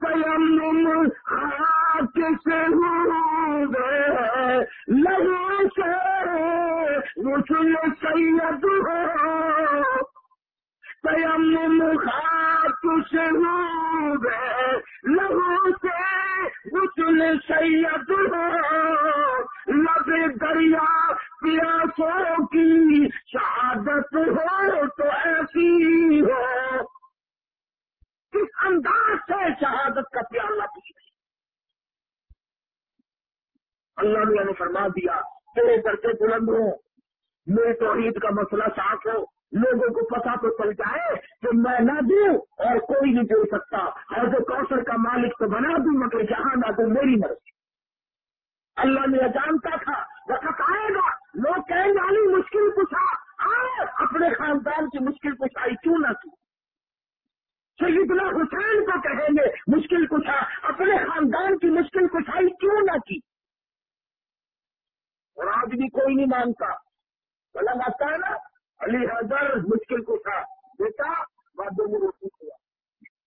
تیم خاک سے ہوئے لگو سے رسول سید ہو۔ تیم خاک سے ہوئے لہو سے سید ہو لب دریا پیاسوں کی شہادت ہو تو ایسی ہو۔ کس انداز سے شہادت کا پیالہ پی اللہ نے فرما دیا، تیرے درجے بلند ہو میرے توحید کا مسئلہ صاف ہو۔ لوگوں کو پتا تو چل جائے کہ میں نہ دوں اور کوئی نہیں دے سکتا اور جو کوثر کا مالک تو بنا دوں، مگر جہاں نہ دوں، میری مرضی۔ اللہ نے جانتا تھا، وقت آئے گا۔ لوگ کہیں والی مشکل پوچھا آئے اپنے خاندان کی مشکل پوچھائی کیوں نہ کی؟ سیدنا حسین کو کہیں گے، مشکل پوچھا اپنے خاندان کی مشکل پوچھائی کیوں نہ کی؟ اور آج بھی کوئی نہیں مانتا۔ بلا مانتا ہے نا علی حیدر مشکل کو تھا۔ بیٹا بعد میں روٹی ہوا